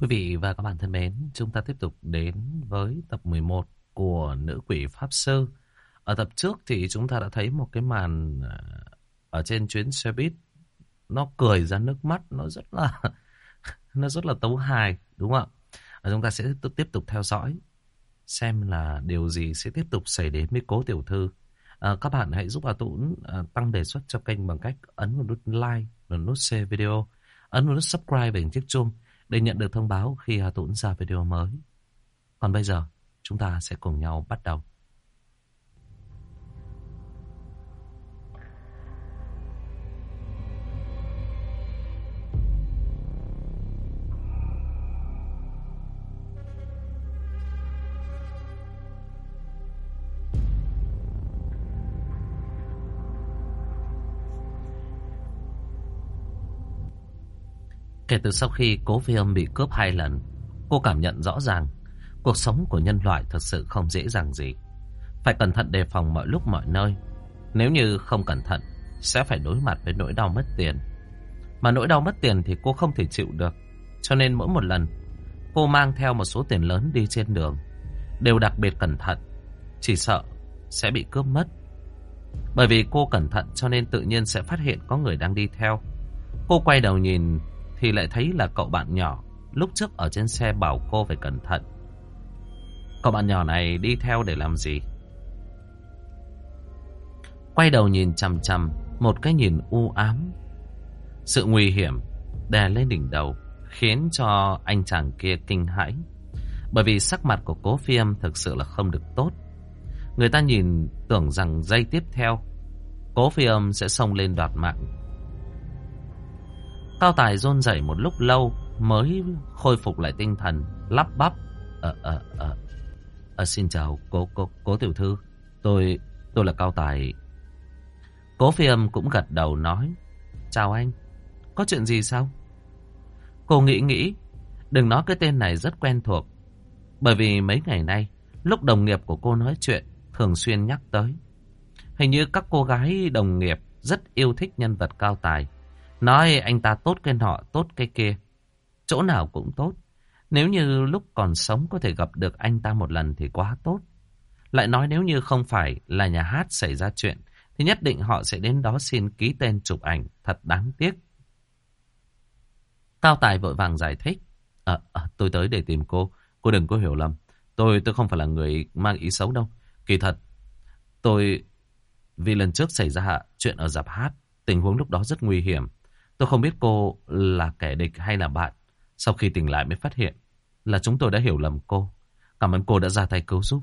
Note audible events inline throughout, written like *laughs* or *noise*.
Quý vị và các bạn thân mến, chúng ta tiếp tục đến với tập 11 của Nữ Quỷ Pháp Sư. Ở tập trước thì chúng ta đã thấy một cái màn à, ở trên chuyến xe buýt. Nó cười ra nước mắt, nó rất là *laughs* nó rất là tấu hài, đúng không ạ? Và chúng ta sẽ tiếp tục theo dõi xem là điều gì sẽ tiếp tục xảy đến với cố tiểu thư. À, các bạn hãy giúp Hà Tũng à, tăng đề xuất cho kênh bằng cách ấn vào nút like và nút share video, ấn vào nút subscribe và chiếc chuông để nhận được thông báo khi Hà Tũng ra video mới. Còn bây giờ, chúng ta sẽ cùng nhau bắt đầu. Kể từ sau khi cố phi âm bị cướp hai lần, cô cảm nhận rõ ràng cuộc sống của nhân loại thật sự không dễ dàng gì. Phải cẩn thận đề phòng mọi lúc mọi nơi. Nếu như không cẩn thận, sẽ phải đối mặt với nỗi đau mất tiền. Mà nỗi đau mất tiền thì cô không thể chịu được. Cho nên mỗi một lần, cô mang theo một số tiền lớn đi trên đường. Đều đặc biệt cẩn thận, chỉ sợ sẽ bị cướp mất. Bởi vì cô cẩn thận cho nên tự nhiên sẽ phát hiện có người đang đi theo. Cô quay đầu nhìn thì lại thấy là cậu bạn nhỏ lúc trước ở trên xe bảo cô phải cẩn thận. Cậu bạn nhỏ này đi theo để làm gì? Quay đầu nhìn chằm chằm, một cái nhìn u ám. Sự nguy hiểm đè lên đỉnh đầu khiến cho anh chàng kia kinh hãi. Bởi vì sắc mặt của cố phi âm thực sự là không được tốt. Người ta nhìn tưởng rằng dây tiếp theo, cố phi âm sẽ xông lên đoạt mạng Cao Tài rôn rẩy một lúc lâu mới khôi phục lại tinh thần, lắp bắp. Ờ, ờ, ờ, ờ, xin chào cố, cố, cố tiểu thư. Tôi, tôi là Cao Tài. Cố phi âm cũng gật đầu nói. Chào anh, có chuyện gì sao? Cô nghĩ nghĩ, đừng nói cái tên này rất quen thuộc. Bởi vì mấy ngày nay, lúc đồng nghiệp của cô nói chuyện, thường xuyên nhắc tới. Hình như các cô gái đồng nghiệp rất yêu thích nhân vật Cao Tài. Nói anh ta tốt cái nọ, tốt cái kia. Chỗ nào cũng tốt. Nếu như lúc còn sống có thể gặp được anh ta một lần thì quá tốt. Lại nói nếu như không phải là nhà hát xảy ra chuyện, thì nhất định họ sẽ đến đó xin ký tên chụp ảnh. Thật đáng tiếc. Cao Tài vội vàng giải thích. À, à, tôi tới để tìm cô. Cô đừng có hiểu lầm. Tôi tôi không phải là người mang ý xấu đâu. Kỳ thật, tôi... Vì lần trước xảy ra chuyện ở dạp hát, tình huống lúc đó rất nguy hiểm. Tôi không biết cô là kẻ địch hay là bạn. Sau khi tỉnh lại mới phát hiện là chúng tôi đã hiểu lầm cô. Cảm ơn cô đã ra tay cứu giúp.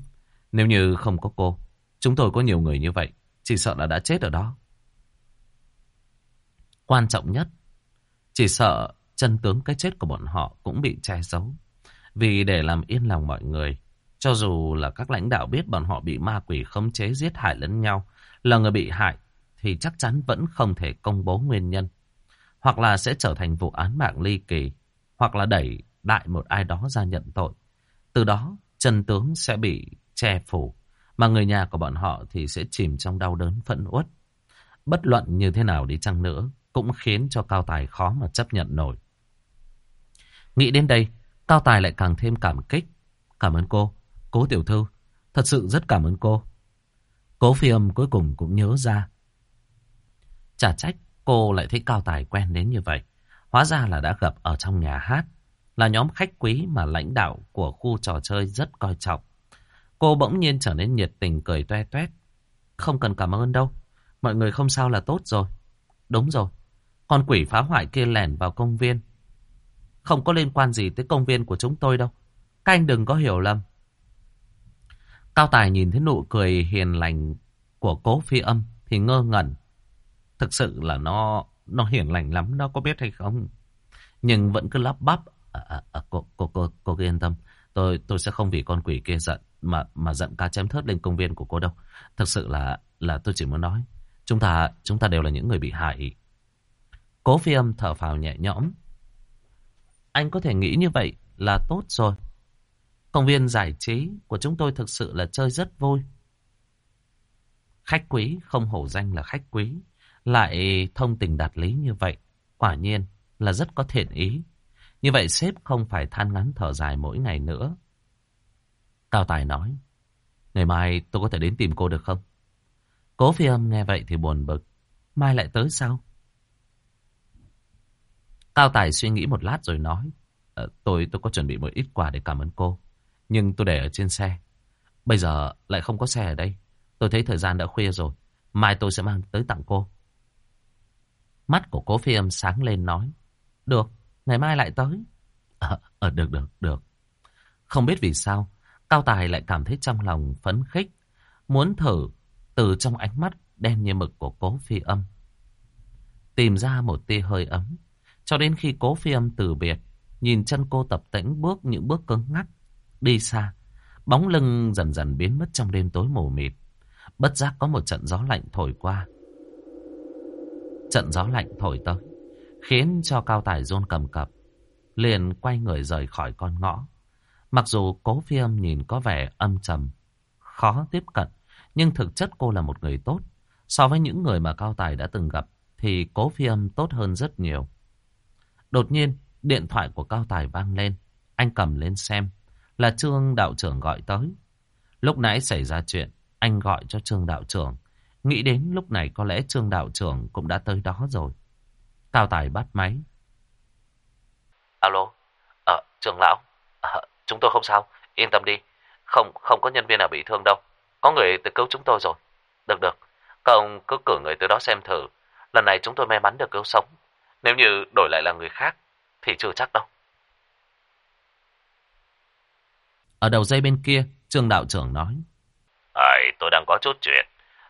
Nếu như không có cô, chúng tôi có nhiều người như vậy. Chỉ sợ là đã chết ở đó. Quan trọng nhất, chỉ sợ chân tướng cái chết của bọn họ cũng bị che giấu. Vì để làm yên lòng mọi người, cho dù là các lãnh đạo biết bọn họ bị ma quỷ khống chế giết hại lẫn nhau, là người bị hại, thì chắc chắn vẫn không thể công bố nguyên nhân hoặc là sẽ trở thành vụ án mạng ly kỳ, hoặc là đẩy đại một ai đó ra nhận tội. Từ đó, chân tướng sẽ bị che phủ, mà người nhà của bọn họ thì sẽ chìm trong đau đớn phẫn uất. Bất luận như thế nào đi chăng nữa, cũng khiến cho Cao Tài khó mà chấp nhận nổi. Nghĩ đến đây, Cao Tài lại càng thêm cảm kích. Cảm ơn cô, cố tiểu thư, thật sự rất cảm ơn cô. Cố phi âm cuối cùng cũng nhớ ra. Chả trách Cô lại thấy Cao Tài quen đến như vậy. Hóa ra là đã gặp ở trong nhà hát. Là nhóm khách quý mà lãnh đạo của khu trò chơi rất coi trọng. Cô bỗng nhiên trở nên nhiệt tình cười toe toét. Không cần cảm ơn đâu. Mọi người không sao là tốt rồi. Đúng rồi. Con quỷ phá hoại kia lẻn vào công viên. Không có liên quan gì tới công viên của chúng tôi đâu. Các anh đừng có hiểu lầm. Cao Tài nhìn thấy nụ cười hiền lành của cố phi âm thì ngơ ngẩn. Thực sự là nó nó hiền lành lắm, nó có biết hay không? Nhưng vẫn cứ lắp bắp. À, à, à, cô, cô, cô, cô cứ yên tâm. Tôi tôi sẽ không vì con quỷ kia giận mà mà giận cá chém thớt lên công viên của cô đâu. Thực sự là là tôi chỉ muốn nói. Chúng ta chúng ta đều là những người bị hại. Cố phi âm thở phào nhẹ nhõm. Anh có thể nghĩ như vậy là tốt rồi. Công viên giải trí của chúng tôi thực sự là chơi rất vui. Khách quý không hổ danh là khách quý. Lại thông tình đạt lý như vậy, quả nhiên là rất có thiện ý. Như vậy sếp không phải than ngắn thở dài mỗi ngày nữa. Cao Tài nói, ngày mai tôi có thể đến tìm cô được không? Cố phi âm nghe vậy thì buồn bực. Mai lại tới sao? Cao Tài suy nghĩ một lát rồi nói, ờ, tôi tôi có chuẩn bị một ít quà để cảm ơn cô. Nhưng tôi để ở trên xe. Bây giờ lại không có xe ở đây. Tôi thấy thời gian đã khuya rồi. Mai tôi sẽ mang tới tặng cô. Mắt của cố phi âm sáng lên nói. Được, ngày mai lại tới. Ờ, à, được, được, được. Không biết vì sao, Cao Tài lại cảm thấy trong lòng phấn khích. Muốn thử từ trong ánh mắt đen như mực của cố phi âm. Tìm ra một tia hơi ấm. Cho đến khi cố phi âm từ biệt, nhìn chân cô tập tĩnh bước những bước cứng ngắc, đi xa. Bóng lưng dần dần biến mất trong đêm tối mù mịt. Bất giác có một trận gió lạnh thổi qua. Trận gió lạnh thổi tới, khiến cho cao tài rôn cầm cập. Liền quay người rời khỏi con ngõ. Mặc dù cố phi âm nhìn có vẻ âm trầm, khó tiếp cận, nhưng thực chất cô là một người tốt. So với những người mà cao tài đã từng gặp, thì cố phi âm tốt hơn rất nhiều. Đột nhiên, điện thoại của cao tài vang lên. Anh cầm lên xem, là Trương đạo trưởng gọi tới. Lúc nãy xảy ra chuyện, anh gọi cho Trương đạo trưởng. Nghĩ đến lúc này có lẽ Trương đạo trưởng cũng đã tới đó rồi. Cao Tài bắt máy. Alo, ờ, Trương lão, à, chúng tôi không sao, yên tâm đi. Không, không có nhân viên nào bị thương đâu. Có người tới cứu chúng tôi rồi. Được được, các ông cứ cử người tới đó xem thử. Lần này chúng tôi may mắn được cứu sống. Nếu như đổi lại là người khác, thì chưa chắc đâu. Ở đầu dây bên kia, Trương đạo trưởng nói. À, tôi đang có chút chuyện.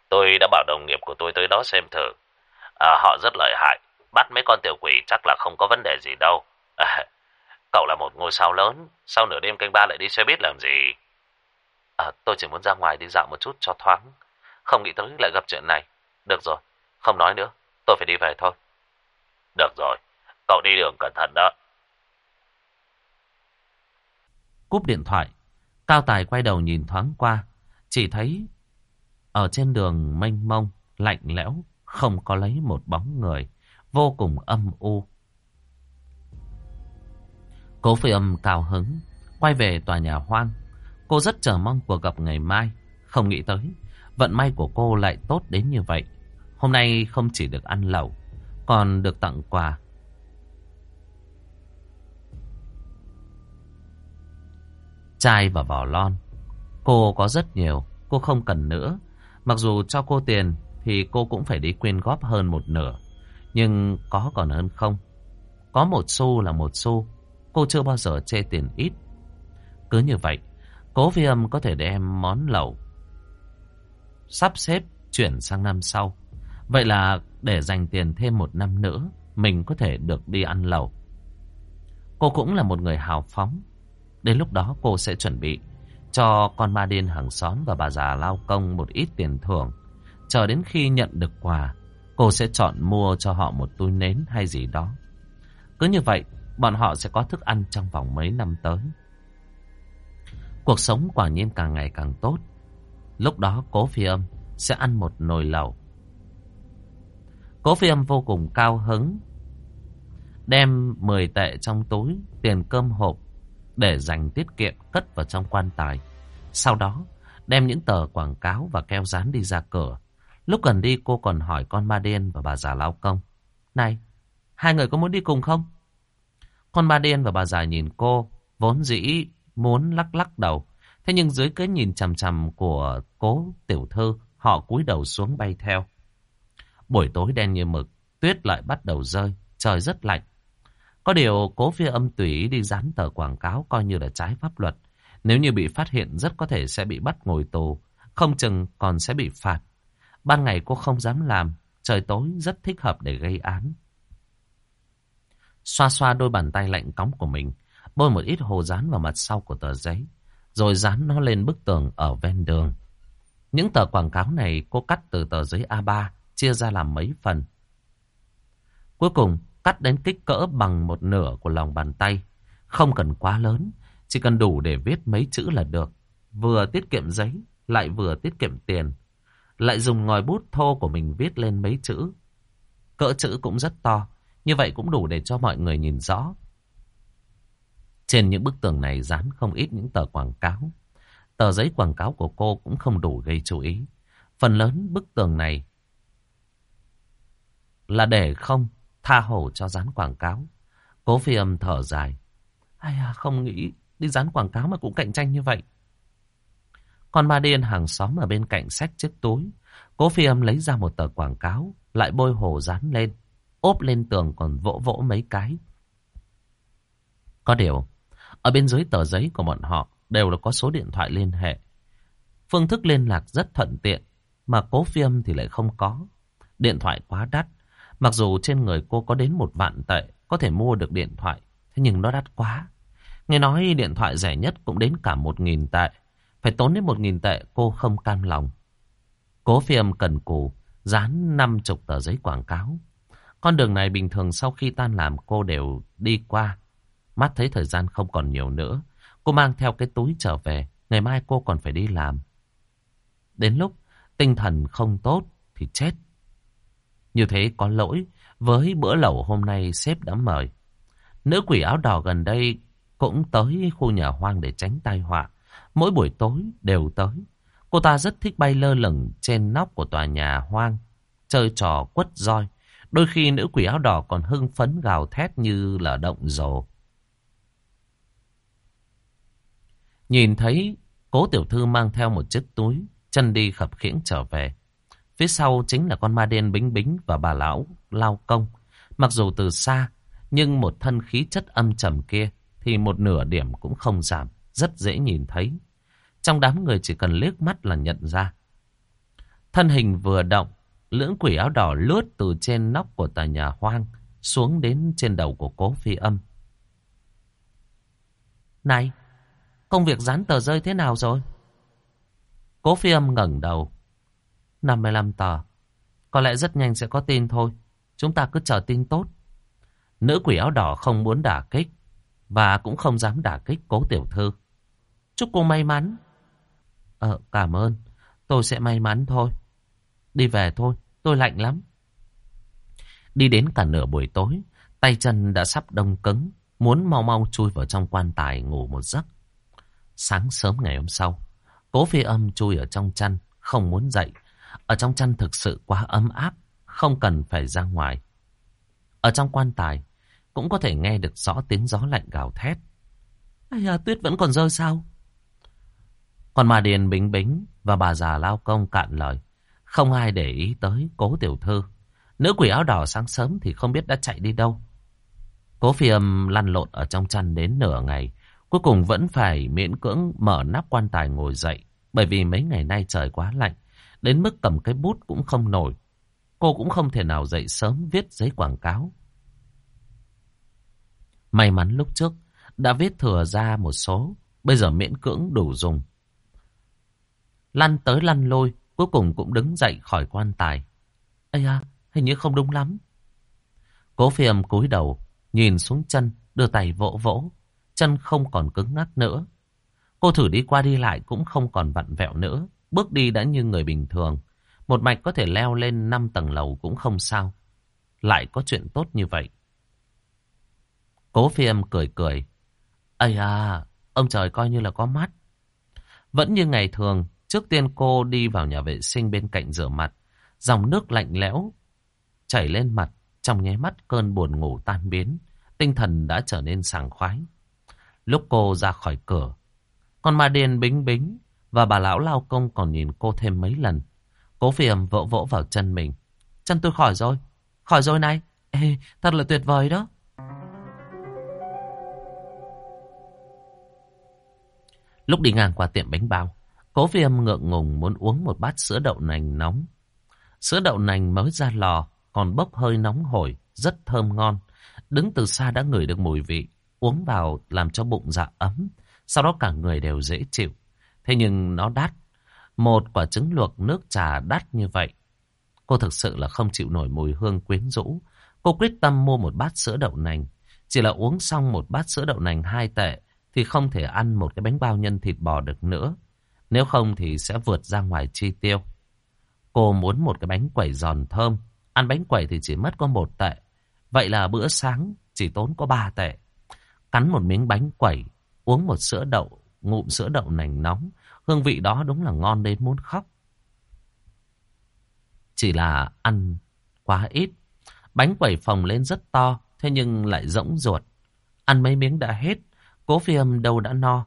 Tôi đã bảo đồng nghiệp của tôi tới đó xem thử. À, họ rất lợi hại. Bắt mấy con tiểu quỷ chắc là không có vấn đề gì đâu. À, *laughs* cậu là một ngôi sao lớn. Sau nửa đêm canh ba lại đi xe buýt làm gì? À, tôi chỉ muốn ra ngoài đi dạo một chút cho thoáng. Không nghĩ tới lại gặp chuyện này. Được rồi, không nói nữa. Tôi phải đi về thôi. Được rồi, cậu đi đường cẩn thận đó. Cúp điện thoại, Cao Tài quay đầu nhìn thoáng qua, chỉ thấy ở trên đường mênh mông, lạnh lẽo, không có lấy một bóng người, vô cùng âm u. Cố phi âm cao hứng, quay về tòa nhà hoang. Cô rất chờ mong cuộc gặp ngày mai, không nghĩ tới. Vận may của cô lại tốt đến như vậy. Hôm nay không chỉ được ăn lẩu, còn được tặng quà. Chai và vỏ lon. Cô có rất nhiều, cô không cần nữa. Mặc dù cho cô tiền thì cô cũng phải đi quyên góp hơn một nửa. Nhưng có còn hơn không. Có một xu là một xu. Cô chưa bao giờ chê tiền ít. Cứ như vậy, cố phi âm có thể đem món lẩu sắp xếp chuyển sang năm sau. Vậy là để dành tiền thêm một năm nữa, mình có thể được đi ăn lẩu. Cô cũng là một người hào phóng. Đến lúc đó cô sẽ chuẩn bị cho con ma điên hàng xóm và bà già lao công một ít tiền thưởng. Chờ đến khi nhận được quà, cô sẽ chọn mua cho họ một túi nến hay gì đó. Cứ như vậy, bọn họ sẽ có thức ăn trong vòng mấy năm tới. Cuộc sống quả nhiên càng ngày càng tốt. Lúc đó cố phi âm sẽ ăn một nồi lẩu. Cố phi âm vô cùng cao hứng. Đem 10 tệ trong túi, tiền cơm hộp để dành tiết kiệm cất vào trong quan tài. Sau đó, đem những tờ quảng cáo và keo dán đi ra cửa. Lúc gần đi cô còn hỏi con ma điên và bà già lao công. Này, hai người có muốn đi cùng không? Con ma điên và bà già nhìn cô, vốn dĩ muốn lắc lắc đầu. Thế nhưng dưới cái nhìn chằm chằm của cố tiểu thư, họ cúi đầu xuống bay theo. Buổi tối đen như mực, tuyết lại bắt đầu rơi, trời rất lạnh. Có điều cố phi âm tùy đi dán tờ quảng cáo coi như là trái pháp luật. Nếu như bị phát hiện rất có thể sẽ bị bắt ngồi tù, không chừng còn sẽ bị phạt. Ban ngày cô không dám làm, trời tối rất thích hợp để gây án. Xoa xoa đôi bàn tay lạnh cóng của mình, bôi một ít hồ dán vào mặt sau của tờ giấy, rồi dán nó lên bức tường ở ven đường. Những tờ quảng cáo này cô cắt từ tờ giấy A3, chia ra làm mấy phần. Cuối cùng, cắt đến kích cỡ bằng một nửa của lòng bàn tay. Không cần quá lớn, chỉ cần đủ để viết mấy chữ là được. Vừa tiết kiệm giấy, lại vừa tiết kiệm tiền. Lại dùng ngòi bút thô của mình viết lên mấy chữ. Cỡ chữ cũng rất to, như vậy cũng đủ để cho mọi người nhìn rõ. Trên những bức tường này dán không ít những tờ quảng cáo. Tờ giấy quảng cáo của cô cũng không đủ gây chú ý. Phần lớn bức tường này là để không tha hồ cho dán quảng cáo. Cố phi âm thở dài. Ai à, không nghĩ đi dán quảng cáo mà cũng cạnh tranh như vậy. Con ma điên hàng xóm ở bên cạnh sách chiếc túi. Cố phi âm lấy ra một tờ quảng cáo, lại bôi hồ dán lên, ốp lên tường còn vỗ vỗ mấy cái. Có điều, ở bên dưới tờ giấy của bọn họ đều là có số điện thoại liên hệ. Phương thức liên lạc rất thuận tiện, mà cố phi âm thì lại không có. Điện thoại quá đắt, mặc dù trên người cô có đến một vạn tệ, có thể mua được điện thoại, thế nhưng nó đắt quá. Nghe nói điện thoại rẻ nhất cũng đến cả một nghìn tệ. Phải tốn đến một nghìn tệ cô không cam lòng. Cố phi âm cần cù, dán năm chục tờ giấy quảng cáo. Con đường này bình thường sau khi tan làm cô đều đi qua. Mắt thấy thời gian không còn nhiều nữa. Cô mang theo cái túi trở về. Ngày mai cô còn phải đi làm. Đến lúc tinh thần không tốt thì chết. Như thế có lỗi với bữa lẩu hôm nay sếp đã mời. Nữ quỷ áo đỏ gần đây cũng tới khu nhà hoang để tránh tai họa. Mỗi buổi tối đều tới. Cô ta rất thích bay lơ lửng trên nóc của tòa nhà hoang, chơi trò quất roi. Đôi khi nữ quỷ áo đỏ còn hưng phấn gào thét như là động rồ. Nhìn thấy cố tiểu thư mang theo một chiếc túi, chân đi khập khiễng trở về. Phía sau chính là con ma đen bính bính và bà lão lao công. Mặc dù từ xa, nhưng một thân khí chất âm trầm kia thì một nửa điểm cũng không giảm, rất dễ nhìn thấy. Trong đám người chỉ cần liếc mắt là nhận ra. Thân hình vừa động, lưỡng quỷ áo đỏ lướt từ trên nóc của tòa nhà hoang xuống đến trên đầu của cố phi âm. Này, công việc dán tờ rơi thế nào rồi? Cố phi âm ngẩng đầu. 55 tờ. Có lẽ rất nhanh sẽ có tin thôi. Chúng ta cứ chờ tin tốt. Nữ quỷ áo đỏ không muốn đả kích. Và cũng không dám đả kích cố tiểu thư. Chúc cô may mắn. Ờ, cảm ơn. Tôi sẽ may mắn thôi. Đi về thôi, tôi lạnh lắm. Đi đến cả nửa buổi tối, tay chân đã sắp đông cứng, muốn mau mau chui vào trong quan tài ngủ một giấc. Sáng sớm ngày hôm sau, cố phi âm chui ở trong chăn, không muốn dậy. Ở trong chăn thực sự quá ấm áp, không cần phải ra ngoài. Ở trong quan tài, cũng có thể nghe được rõ tiếng gió lạnh gào thét. Ây à, tuyết vẫn còn rơi sao? Còn mà Điền Bính Bính và bà già lao công cạn lời. Không ai để ý tới cố tiểu thư. Nữ quỷ áo đỏ sáng sớm thì không biết đã chạy đi đâu. Cố phi âm lăn lộn ở trong chăn đến nửa ngày. Cuối cùng vẫn phải miễn cưỡng mở nắp quan tài ngồi dậy. Bởi vì mấy ngày nay trời quá lạnh. Đến mức cầm cái bút cũng không nổi. Cô cũng không thể nào dậy sớm viết giấy quảng cáo. May mắn lúc trước đã viết thừa ra một số. Bây giờ miễn cưỡng đủ dùng. Lăn tới lăn lôi, cuối cùng cũng đứng dậy khỏi quan tài. Ây à, hình như không đúng lắm. Cố phi âm cúi đầu, nhìn xuống chân, đưa tay vỗ vỗ. Chân không còn cứng ngắc nữa. Cô thử đi qua đi lại cũng không còn vặn vẹo nữa. Bước đi đã như người bình thường. Một mạch có thể leo lên 5 tầng lầu cũng không sao. Lại có chuyện tốt như vậy. Cố phi âm cười cười. Ây à, ông trời coi như là có mắt. Vẫn như ngày thường, Trước tiên cô đi vào nhà vệ sinh bên cạnh rửa mặt. Dòng nước lạnh lẽo chảy lên mặt. Trong nháy mắt cơn buồn ngủ tan biến. Tinh thần đã trở nên sảng khoái. Lúc cô ra khỏi cửa. Con ma điên bính bính. Và bà lão lao công còn nhìn cô thêm mấy lần. Cố phiềm vỗ vỗ vào chân mình. Chân tôi khỏi rồi. Khỏi rồi này. Ê, thật là tuyệt vời đó. Lúc đi ngang qua tiệm bánh bao, Cố viêm ngượng ngùng muốn uống một bát sữa đậu nành nóng. Sữa đậu nành mới ra lò, còn bốc hơi nóng hổi, rất thơm ngon. Đứng từ xa đã ngửi được mùi vị, uống vào làm cho bụng dạ ấm, sau đó cả người đều dễ chịu. Thế nhưng nó đắt. Một quả trứng luộc nước trà đắt như vậy. Cô thực sự là không chịu nổi mùi hương quyến rũ. Cô quyết tâm mua một bát sữa đậu nành. Chỉ là uống xong một bát sữa đậu nành hai tệ thì không thể ăn một cái bánh bao nhân thịt bò được nữa. Nếu không thì sẽ vượt ra ngoài chi tiêu. Cô muốn một cái bánh quẩy giòn thơm. Ăn bánh quẩy thì chỉ mất có một tệ. Vậy là bữa sáng chỉ tốn có ba tệ. Cắn một miếng bánh quẩy, uống một sữa đậu, ngụm sữa đậu nành nóng. Hương vị đó đúng là ngon đến muốn khóc. Chỉ là ăn quá ít. Bánh quẩy phồng lên rất to, thế nhưng lại rỗng ruột. Ăn mấy miếng đã hết, cố phi âm đâu đã no.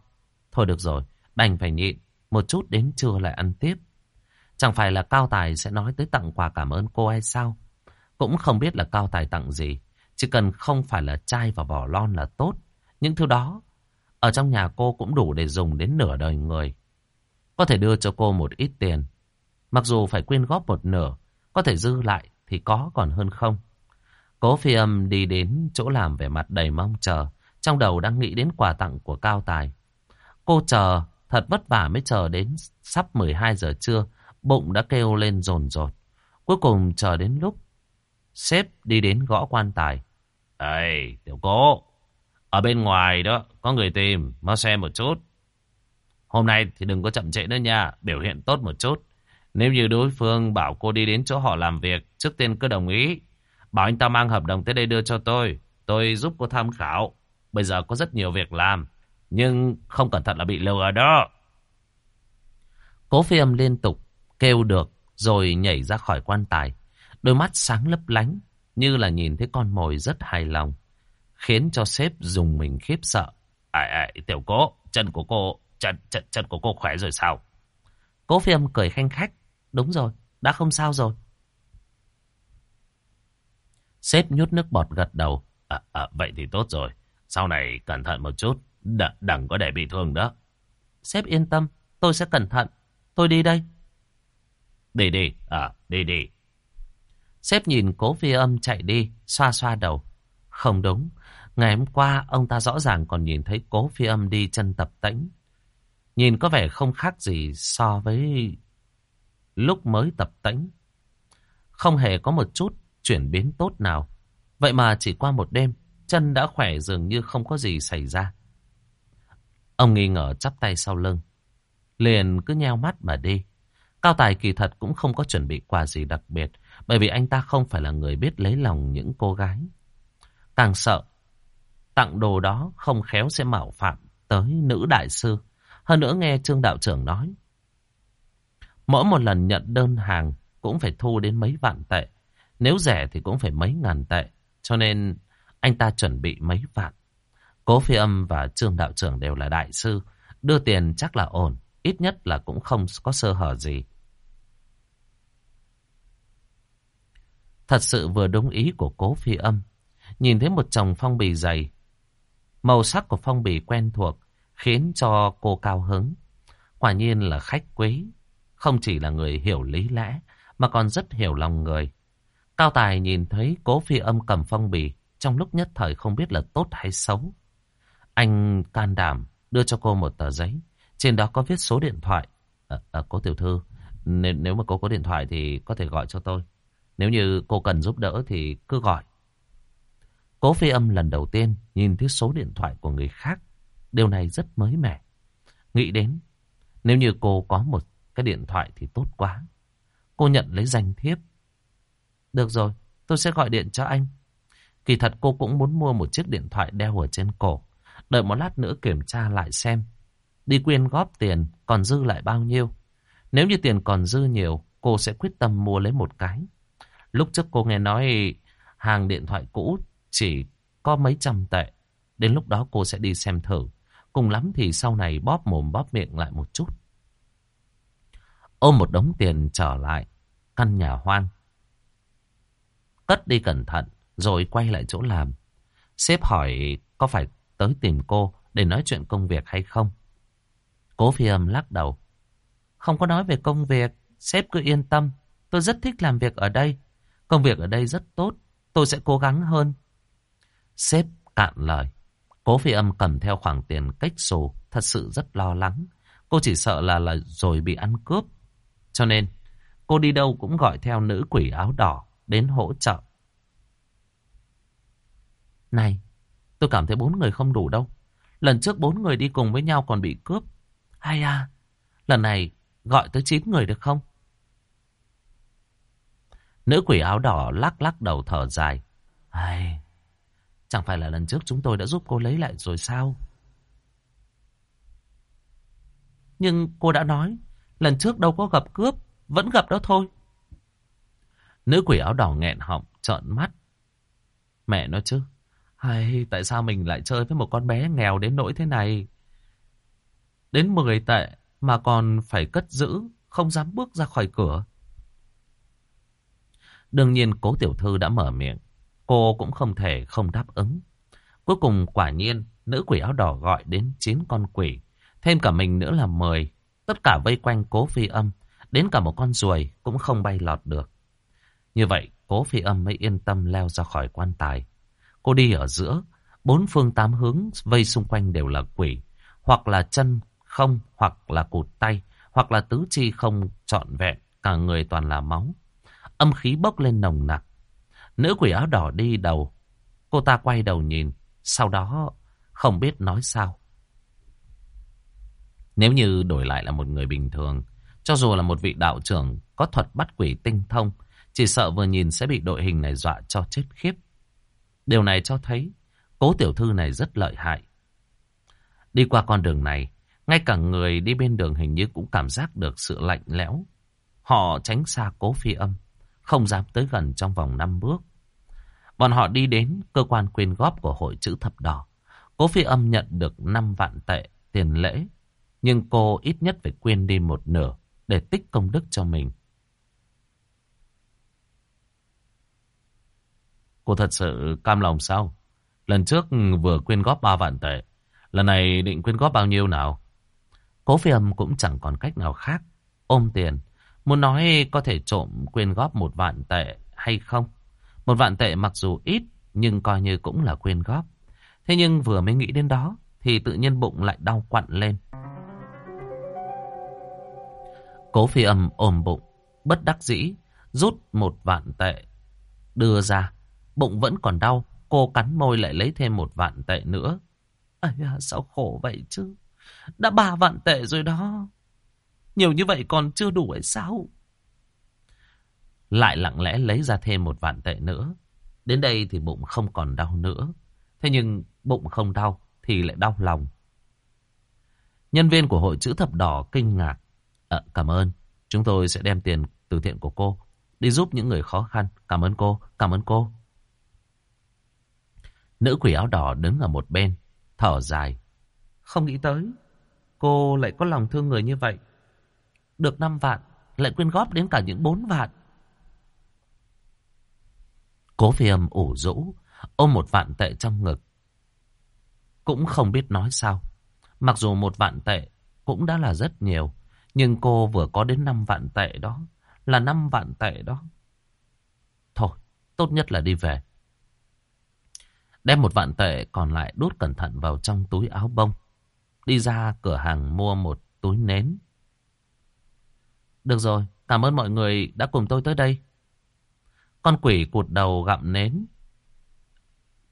Thôi được rồi, đành phải nhịn, một chút đến trưa lại ăn tiếp. Chẳng phải là Cao Tài sẽ nói tới tặng quà cảm ơn cô hay sao? Cũng không biết là Cao Tài tặng gì. Chỉ cần không phải là chai và vỏ lon là tốt. Những thứ đó, ở trong nhà cô cũng đủ để dùng đến nửa đời người. Có thể đưa cho cô một ít tiền. Mặc dù phải quyên góp một nửa, có thể dư lại thì có còn hơn không. Cố phi âm đi đến chỗ làm vẻ mặt đầy mong chờ. Trong đầu đang nghĩ đến quà tặng của Cao Tài. Cô chờ, thật vất vả mới chờ đến sắp 12 giờ trưa. Bụng đã kêu lên rồn rột. Cuối cùng chờ đến lúc sếp đi đến gõ quan tài. Ê, tiểu cố, ở bên ngoài đó có người tìm, mau xem một chút. Hôm nay thì đừng có chậm trễ nữa nha, biểu hiện tốt một chút. Nếu như đối phương bảo cô đi đến chỗ họ làm việc, trước tiên cứ đồng ý. Bảo anh ta mang hợp đồng tới đây đưa cho tôi. Tôi giúp cô tham khảo. Bây giờ có rất nhiều việc làm. Nhưng không cẩn thận là bị lừa đó. Cố phi âm liên tục kêu được rồi nhảy ra khỏi quan tài. Đôi mắt sáng lấp lánh như là nhìn thấy con mồi rất hài lòng. Khiến cho sếp dùng mình khiếp sợ. Ai ai, tiểu cố, chân của cô, chân, chân, chân của cô khỏe rồi sao? Cố phi âm cười khanh khách. Đúng rồi, đã không sao rồi. Sếp nhút nước bọt gật đầu. À, à, vậy thì tốt rồi. Sau này cẩn thận một chút. Đ đừng có để bị thương đó. Sếp yên tâm. Tôi sẽ cẩn thận. Tôi đi đây. Đi đi. À, đi đi. Sếp nhìn cố phi âm chạy đi. Xoa xoa đầu. Không đúng. Ngày hôm qua ông ta rõ ràng còn nhìn thấy cố phi âm đi chân tập tĩnh. Nhìn có vẻ không khác gì so với lúc mới tập tĩnh. Không hề có một chút chuyển biến tốt nào. Vậy mà chỉ qua một đêm, chân đã khỏe dường như không có gì xảy ra. Ông nghi ngờ chắp tay sau lưng. Liền cứ nheo mắt mà đi. Cao Tài kỳ thật cũng không có chuẩn bị quà gì đặc biệt. Bởi vì anh ta không phải là người biết lấy lòng những cô gái. Càng sợ, tặng đồ đó không khéo sẽ mạo phạm tới nữ đại sư. Hơn nữa nghe Trương Đạo trưởng nói. Mỗi một lần nhận đơn hàng cũng phải thu đến mấy vạn tệ. Nếu rẻ thì cũng phải mấy ngàn tệ. Cho nên anh ta chuẩn bị mấy vạn. Cố phi âm và trương đạo trưởng đều là đại sư. Đưa tiền chắc là ổn. Ít nhất là cũng không có sơ hở gì. Thật sự vừa đúng ý của cố phi âm. Nhìn thấy một chồng phong bì dày. Màu sắc của phong bì quen thuộc khiến cho cô cao hứng. Quả nhiên là khách quý. Không chỉ là người hiểu lý lẽ mà còn rất hiểu lòng người. Cao Tài nhìn thấy cố phi âm cầm phong bì, trong lúc nhất thời không biết là tốt hay xấu. Anh can đảm đưa cho cô một tờ giấy, trên đó có viết số điện thoại. À, à, cô tiểu thư, nếu, nếu mà cô có điện thoại thì có thể gọi cho tôi. Nếu như cô cần giúp đỡ thì cứ gọi. Cố phi âm lần đầu tiên nhìn thấy số điện thoại của người khác. Điều này rất mới mẻ. Nghĩ đến, nếu như cô có một cái điện thoại thì tốt quá. Cô nhận lấy danh thiếp được rồi, tôi sẽ gọi điện cho anh. Kỳ thật cô cũng muốn mua một chiếc điện thoại đeo ở trên cổ. Đợi một lát nữa kiểm tra lại xem. Đi quyên góp tiền còn dư lại bao nhiêu. Nếu như tiền còn dư nhiều, cô sẽ quyết tâm mua lấy một cái. Lúc trước cô nghe nói hàng điện thoại cũ chỉ có mấy trăm tệ. Đến lúc đó cô sẽ đi xem thử. Cùng lắm thì sau này bóp mồm bóp miệng lại một chút. Ôm một đống tiền trở lại căn nhà hoang. Cất đi cẩn thận, rồi quay lại chỗ làm. Sếp hỏi có phải tới tìm cô để nói chuyện công việc hay không? Cố phi âm lắc đầu. Không có nói về công việc, sếp cứ yên tâm. Tôi rất thích làm việc ở đây. Công việc ở đây rất tốt, tôi sẽ cố gắng hơn. Sếp cạn lời. Cố phi âm cầm theo khoản tiền cách xù, thật sự rất lo lắng. Cô chỉ sợ là là rồi bị ăn cướp. Cho nên, cô đi đâu cũng gọi theo nữ quỷ áo đỏ đến hỗ trợ. Này, tôi cảm thấy bốn người không đủ đâu. Lần trước bốn người đi cùng với nhau còn bị cướp. Hay à, lần này gọi tới chín người được không? Nữ quỷ áo đỏ lắc lắc đầu thở dài. Ai, Chẳng phải là lần trước chúng tôi đã giúp cô lấy lại rồi sao? Nhưng cô đã nói, lần trước đâu có gặp cướp, vẫn gặp đó thôi. Nữ quỷ áo đỏ nghẹn họng, trợn mắt. Mẹ nói chứ, hay tại sao mình lại chơi với một con bé nghèo đến nỗi thế này? Đến 10 tệ mà còn phải cất giữ, không dám bước ra khỏi cửa. Đương nhiên cố tiểu thư đã mở miệng. Cô cũng không thể không đáp ứng. Cuối cùng quả nhiên, nữ quỷ áo đỏ gọi đến 9 con quỷ. Thêm cả mình nữa là 10. Tất cả vây quanh cố phi âm. Đến cả một con ruồi cũng không bay lọt được. Như vậy, cố phi âm mới yên tâm leo ra khỏi quan tài. Cô đi ở giữa, bốn phương tám hướng vây xung quanh đều là quỷ. Hoặc là chân không, hoặc là cụt tay, hoặc là tứ chi không trọn vẹn, cả người toàn là máu. Âm khí bốc lên nồng nặc. Nữ quỷ áo đỏ đi đầu. Cô ta quay đầu nhìn, sau đó không biết nói sao. Nếu như đổi lại là một người bình thường, cho dù là một vị đạo trưởng có thuật bắt quỷ tinh thông, chỉ sợ vừa nhìn sẽ bị đội hình này dọa cho chết khiếp. Điều này cho thấy cố tiểu thư này rất lợi hại. Đi qua con đường này, ngay cả người đi bên đường hình như cũng cảm giác được sự lạnh lẽo. Họ tránh xa cố phi âm, không dám tới gần trong vòng 5 bước. Bọn họ đi đến cơ quan quyên góp của hội chữ thập đỏ. Cố phi âm nhận được 5 vạn tệ tiền lễ, nhưng cô ít nhất phải quyên đi một nửa để tích công đức cho mình. Cô thật sự cam lòng sao? Lần trước vừa quyên góp 3 vạn tệ. Lần này định quyên góp bao nhiêu nào? Cố phi âm cũng chẳng còn cách nào khác. Ôm tiền. Muốn nói có thể trộm quyên góp một vạn tệ hay không? Một vạn tệ mặc dù ít nhưng coi như cũng là quyên góp. Thế nhưng vừa mới nghĩ đến đó thì tự nhiên bụng lại đau quặn lên. Cố phi âm ôm bụng, bất đắc dĩ, rút một vạn tệ, đưa ra. Bụng vẫn còn đau, cô cắn môi lại lấy thêm một vạn tệ nữa. Ây à, sao khổ vậy chứ? Đã ba vạn tệ rồi đó. Nhiều như vậy còn chưa đủ hay sao? Lại lặng lẽ lấy ra thêm một vạn tệ nữa. Đến đây thì bụng không còn đau nữa. Thế nhưng bụng không đau thì lại đau lòng. Nhân viên của hội chữ thập đỏ kinh ngạc. À, cảm ơn. Chúng tôi sẽ đem tiền từ thiện của cô đi giúp những người khó khăn. Cảm ơn cô, cảm ơn cô. Nữ quỷ áo đỏ đứng ở một bên, thở dài. Không nghĩ tới, cô lại có lòng thương người như vậy. Được 5 vạn, lại quyên góp đến cả những 4 vạn. Cố phi âm ủ rũ, ôm một vạn tệ trong ngực. Cũng không biết nói sao. Mặc dù một vạn tệ cũng đã là rất nhiều. Nhưng cô vừa có đến năm vạn tệ đó. Là năm vạn tệ đó. Thôi, tốt nhất là đi về. Đem một vạn tệ còn lại đút cẩn thận vào trong túi áo bông. Đi ra cửa hàng mua một túi nến. Được rồi, cảm ơn mọi người đã cùng tôi tới đây. Con quỷ cụt đầu gặm nến.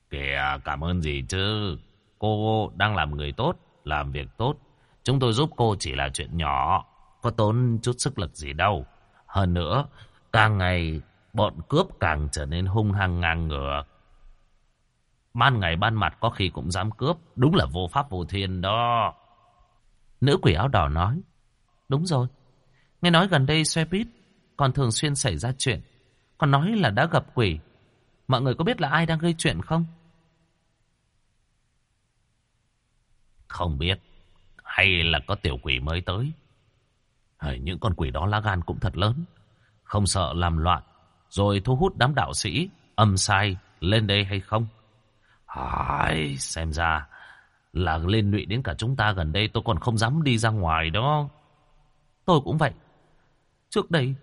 Kìa, cảm ơn gì chứ. Cô đang làm người tốt, làm việc tốt. Chúng tôi giúp cô chỉ là chuyện nhỏ, có tốn chút sức lực gì đâu. Hơn nữa, càng ngày bọn cướp càng trở nên hung hăng ngang ngược. Ban ngày ban mặt có khi cũng dám cướp, đúng là vô pháp vô thiên đó. Nữ quỷ áo đỏ nói, đúng rồi, nghe nói gần đây xe buýt còn thường xuyên xảy ra chuyện, còn nói là đã gặp quỷ. Mọi người có biết là ai đang gây chuyện không? Không biết, hay là có tiểu quỷ mới tới. Hay những con quỷ đó lá gan cũng thật lớn, không sợ làm loạn, rồi thu hút đám đạo sĩ âm sai lên đây hay không? Ai, xem ra là lên lụy đến cả chúng ta gần đây tôi còn không dám đi ra ngoài đó. Tôi cũng vậy. Trước đây,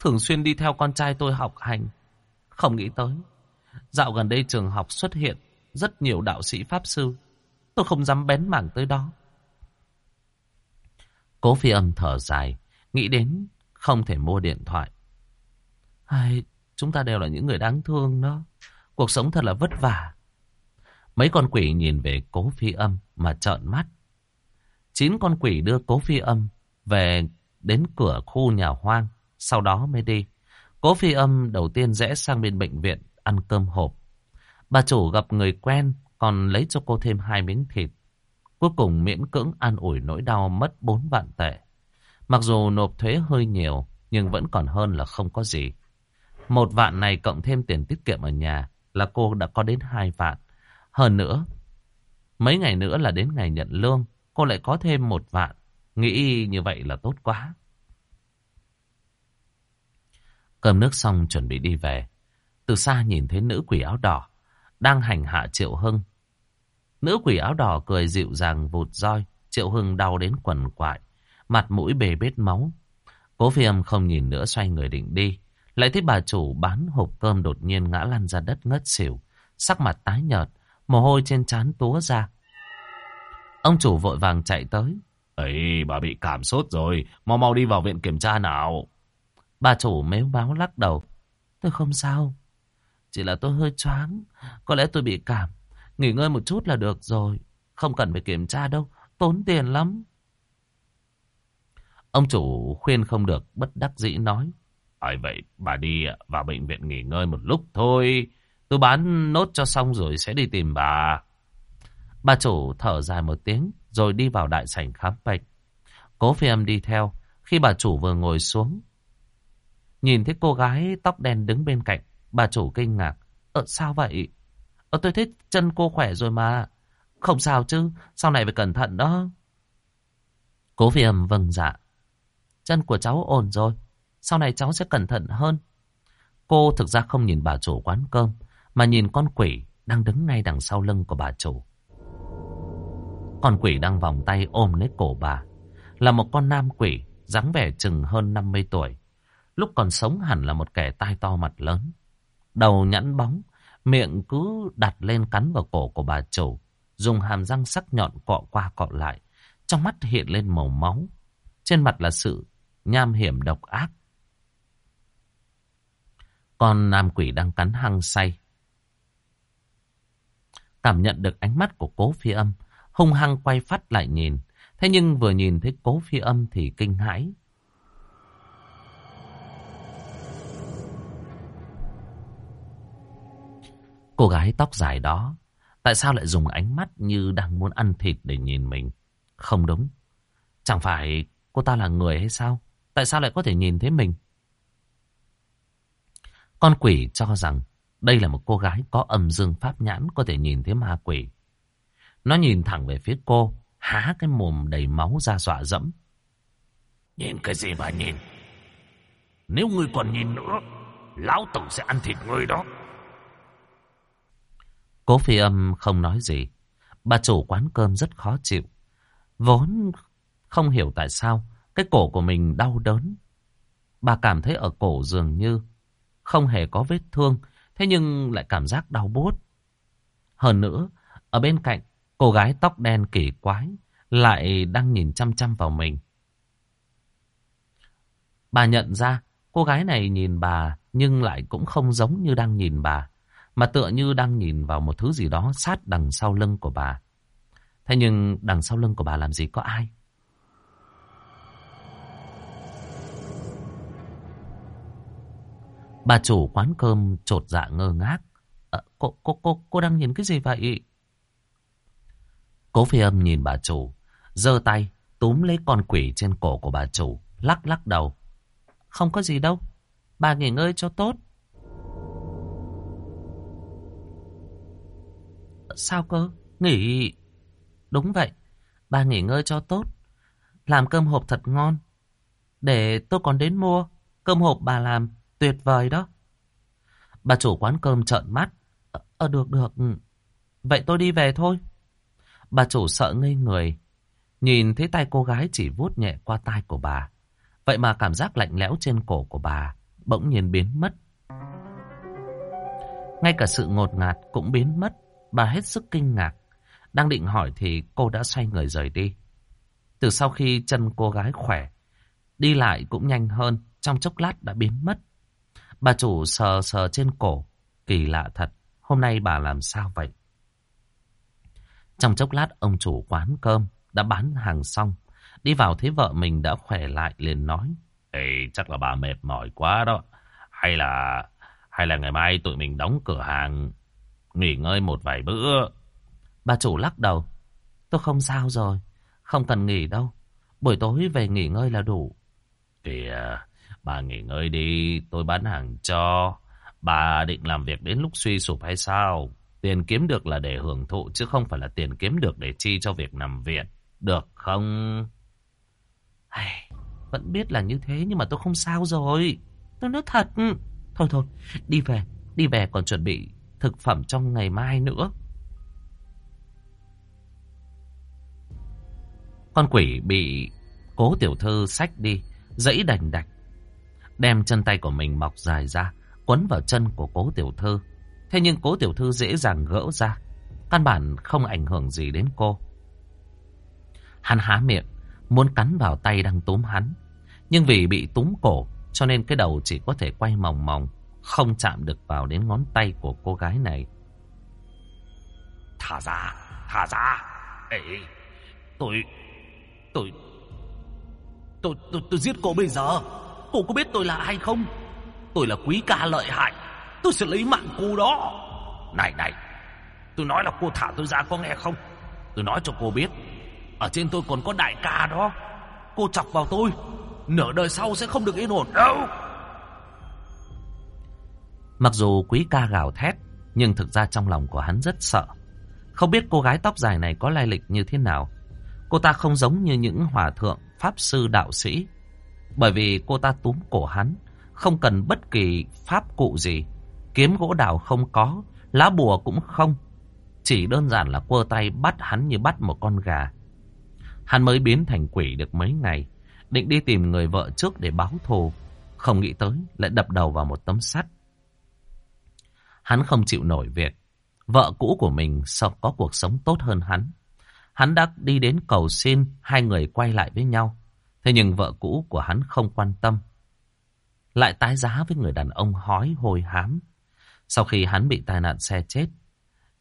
thường xuyên đi theo con trai tôi học hành. Không nghĩ tới. Dạo gần đây trường học xuất hiện rất nhiều đạo sĩ Pháp Sư. Tôi không dám bén mảng tới đó. Cố phi âm thở dài, nghĩ đến không thể mua điện thoại. Ai, chúng ta đều là những người đáng thương đó. Cuộc sống thật là vất vả. Mấy con quỷ nhìn về cố phi âm mà trợn mắt. Chín con quỷ đưa cố phi âm về đến cửa khu nhà hoang, sau đó mới đi. Cố phi âm đầu tiên rẽ sang bên bệnh viện ăn cơm hộp. Bà chủ gặp người quen còn lấy cho cô thêm hai miếng thịt. Cuối cùng miễn cưỡng an ủi nỗi đau mất bốn vạn tệ. Mặc dù nộp thuế hơi nhiều nhưng vẫn còn hơn là không có gì. Một vạn này cộng thêm tiền tiết kiệm ở nhà là cô đã có đến hai vạn. Hơn nữa, mấy ngày nữa là đến ngày nhận lương, cô lại có thêm một vạn. Nghĩ như vậy là tốt quá. Cơm nước xong chuẩn bị đi về. Từ xa nhìn thấy nữ quỷ áo đỏ, đang hành hạ Triệu Hưng. Nữ quỷ áo đỏ cười dịu dàng vụt roi. Triệu Hưng đau đến quần quại. Mặt mũi bề bết máu. Cố phi âm không nhìn nữa, xoay người định đi. Lại thấy bà chủ bán hộp cơm đột nhiên ngã lăn ra đất ngất xỉu. Sắc mặt tái nhợt. Mồ hôi trên trán túa ra. Ông chủ vội vàng chạy tới. ấy bà bị cảm sốt rồi. Mau mau đi vào viện kiểm tra nào. Bà chủ mếu báo lắc đầu. Tôi không sao. Chỉ là tôi hơi choáng. Có lẽ tôi bị cảm. Nghỉ ngơi một chút là được rồi. Không cần phải kiểm tra đâu. Tốn tiền lắm. Ông chủ khuyên không được. Bất đắc dĩ nói. Hỏi vậy bà đi vào bệnh viện nghỉ ngơi một lúc thôi. Tôi bán nốt cho xong rồi sẽ đi tìm bà. Bà chủ thở dài một tiếng. Rồi đi vào đại sảnh khám bệnh. Cố phi âm đi theo. Khi bà chủ vừa ngồi xuống Nhìn thấy cô gái tóc đen đứng bên cạnh, bà chủ kinh ngạc. Ờ sao vậy? Ờ tôi thấy chân cô khỏe rồi mà. Không sao chứ, sau này phải cẩn thận đó. Cố phi âm vâng dạ. Chân của cháu ổn rồi, sau này cháu sẽ cẩn thận hơn. Cô thực ra không nhìn bà chủ quán cơm, mà nhìn con quỷ đang đứng ngay đằng sau lưng của bà chủ. Con quỷ đang vòng tay ôm lấy cổ bà. Là một con nam quỷ, dáng vẻ chừng hơn 50 tuổi. Lúc còn sống hẳn là một kẻ tai to mặt lớn. Đầu nhẵn bóng, miệng cứ đặt lên cắn vào cổ của bà chủ. Dùng hàm răng sắc nhọn cọ qua cọ lại. Trong mắt hiện lên màu máu. Trên mặt là sự nham hiểm độc ác. Con nam quỷ đang cắn hăng say. Cảm nhận được ánh mắt của cố phi âm. Hung hăng quay phát lại nhìn. Thế nhưng vừa nhìn thấy cố phi âm thì kinh hãi. Cô gái tóc dài đó, tại sao lại dùng ánh mắt như đang muốn ăn thịt để nhìn mình? Không đúng. Chẳng phải cô ta là người hay sao? Tại sao lại có thể nhìn thấy mình? Con quỷ cho rằng đây là một cô gái có âm dương pháp nhãn có thể nhìn thấy ma quỷ. Nó nhìn thẳng về phía cô, há cái mồm đầy máu ra dọa dẫm. Nhìn cái gì mà nhìn? Nếu ngươi còn nhìn nữa, lão tổng sẽ ăn thịt ngươi đó. Cố phi âm không nói gì. Bà chủ quán cơm rất khó chịu. Vốn không hiểu tại sao cái cổ của mình đau đớn. Bà cảm thấy ở cổ dường như không hề có vết thương. Thế nhưng lại cảm giác đau bút. Hơn nữa, ở bên cạnh, cô gái tóc đen kỳ quái lại đang nhìn chăm chăm vào mình. Bà nhận ra cô gái này nhìn bà nhưng lại cũng không giống như đang nhìn bà mà tựa như đang nhìn vào một thứ gì đó sát đằng sau lưng của bà. Thế nhưng đằng sau lưng của bà làm gì có ai? Bà chủ quán cơm trột dạ ngơ ngác. À, cô, cô, cô, cô đang nhìn cái gì vậy? Cố phi âm nhìn bà chủ, giơ tay túm lấy con quỷ trên cổ của bà chủ, lắc lắc đầu. Không có gì đâu, bà nghỉ ngơi cho tốt. Sao cơ? Nghỉ. Đúng vậy. Bà nghỉ ngơi cho tốt. Làm cơm hộp thật ngon. Để tôi còn đến mua. Cơm hộp bà làm tuyệt vời đó. Bà chủ quán cơm trợn mắt. Ờ, được được. Vậy tôi đi về thôi. Bà chủ sợ ngây người. Nhìn thấy tay cô gái chỉ vuốt nhẹ qua tay của bà. Vậy mà cảm giác lạnh lẽo trên cổ của bà bỗng nhiên biến mất. Ngay cả sự ngột ngạt cũng biến mất. Bà hết sức kinh ngạc. Đang định hỏi thì cô đã xoay người rời đi. Từ sau khi chân cô gái khỏe, đi lại cũng nhanh hơn, trong chốc lát đã biến mất. Bà chủ sờ sờ trên cổ, kỳ lạ thật, hôm nay bà làm sao vậy? Trong chốc lát ông chủ quán cơm đã bán hàng xong, đi vào thấy vợ mình đã khỏe lại liền nói. Ê, chắc là bà mệt mỏi quá đó. Hay là hay là ngày mai tụi mình đóng cửa hàng Nghỉ ngơi một vài bữa. Bà chủ lắc đầu. Tôi không sao rồi. Không cần nghỉ đâu. Buổi tối về nghỉ ngơi là đủ. Kìa, bà nghỉ ngơi đi. Tôi bán hàng cho. Bà định làm việc đến lúc suy sụp hay sao? Tiền kiếm được là để hưởng thụ chứ không phải là tiền kiếm được để chi cho việc nằm viện. Được không? Ai, vẫn biết là như thế nhưng mà tôi không sao rồi. Tôi nói thật. Thôi thôi, đi về. Đi về còn chuẩn bị thực phẩm trong ngày mai nữa. Con quỷ bị cố tiểu thư sách đi, dẫy đành đạch. Đem chân tay của mình mọc dài ra, quấn vào chân của cố tiểu thư. Thế nhưng cố tiểu thư dễ dàng gỡ ra. Căn bản không ảnh hưởng gì đến cô. Hắn há miệng, muốn cắn vào tay đang túm hắn. Nhưng vì bị túm cổ, cho nên cái đầu chỉ có thể quay mòng mòng, không chạm được vào đến ngón tay của cô gái này. Thả ra, thả ra. Ê, tôi, tôi, tôi, tôi, tôi giết cô bây giờ. Cô có biết tôi là ai không? Tôi là quý ca lợi hại. Tôi sẽ lấy mạng cô đó. Này này, tôi nói là cô thả tôi ra có nghe không? Tôi nói cho cô biết, ở trên tôi còn có đại ca đó. Cô chọc vào tôi, nửa đời sau sẽ không được yên ổn đâu. Mặc dù quý ca gào thét, nhưng thực ra trong lòng của hắn rất sợ. Không biết cô gái tóc dài này có lai lịch như thế nào. Cô ta không giống như những hòa thượng, pháp sư đạo sĩ. Bởi vì cô ta túm cổ hắn, không cần bất kỳ pháp cụ gì. Kiếm gỗ đào không có, lá bùa cũng không. Chỉ đơn giản là quơ tay bắt hắn như bắt một con gà. Hắn mới biến thành quỷ được mấy ngày. Định đi tìm người vợ trước để báo thù. Không nghĩ tới lại đập đầu vào một tấm sắt. Hắn không chịu nổi việc. Vợ cũ của mình sao có cuộc sống tốt hơn hắn. Hắn đã đi đến cầu xin hai người quay lại với nhau. Thế nhưng vợ cũ của hắn không quan tâm. Lại tái giá với người đàn ông hói hôi hám. Sau khi hắn bị tai nạn xe chết.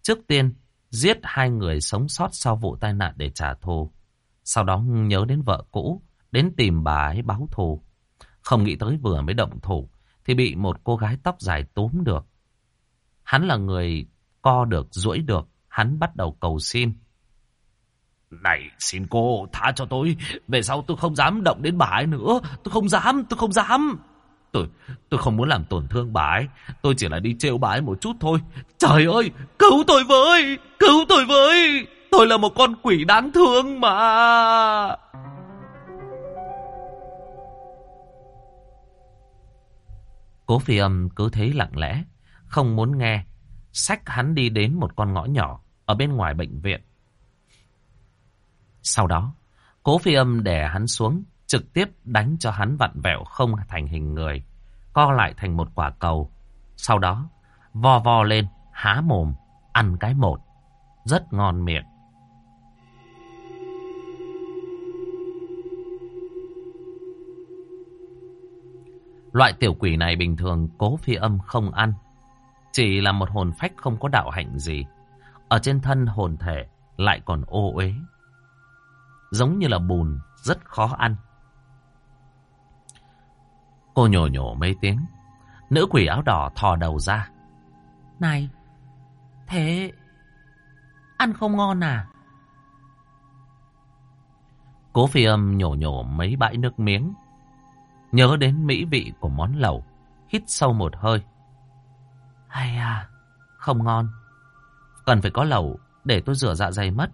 Trước tiên, giết hai người sống sót sau vụ tai nạn để trả thù. Sau đó nhớ đến vợ cũ, đến tìm bà ấy báo thù. Không nghĩ tới vừa mới động thủ, thì bị một cô gái tóc dài túm được. Hắn là người co được, duỗi được, hắn bắt đầu cầu xin. Này, xin cô, tha cho tôi, về sau tôi không dám động đến bà ấy nữa, tôi không dám, tôi không dám. Tôi, tôi không muốn làm tổn thương bà ấy, tôi chỉ là đi trêu bà ấy một chút thôi. Trời ơi, cứu tôi với, cứu tôi với, tôi là một con quỷ đáng thương mà. Cố phi âm cứ thế lặng lẽ, không muốn nghe. Sách hắn đi đến một con ngõ nhỏ ở bên ngoài bệnh viện. Sau đó, cố phi âm đè hắn xuống, trực tiếp đánh cho hắn vặn vẹo không thành hình người, co lại thành một quả cầu. Sau đó, vo vo lên, há mồm, ăn cái một. Rất ngon miệng. Loại tiểu quỷ này bình thường cố phi âm không ăn. Chỉ là một hồn phách không có đạo hạnh gì. Ở trên thân hồn thể lại còn ô uế. Giống như là bùn, rất khó ăn. Cô nhổ nhổ mấy tiếng. Nữ quỷ áo đỏ thò đầu ra. Này, thế ăn không ngon à? Cố phi âm nhổ nhổ mấy bãi nước miếng. Nhớ đến mỹ vị của món lẩu. Hít sâu một hơi. Hay à, không ngon. Cần phải có lẩu để tôi rửa dạ dày mất.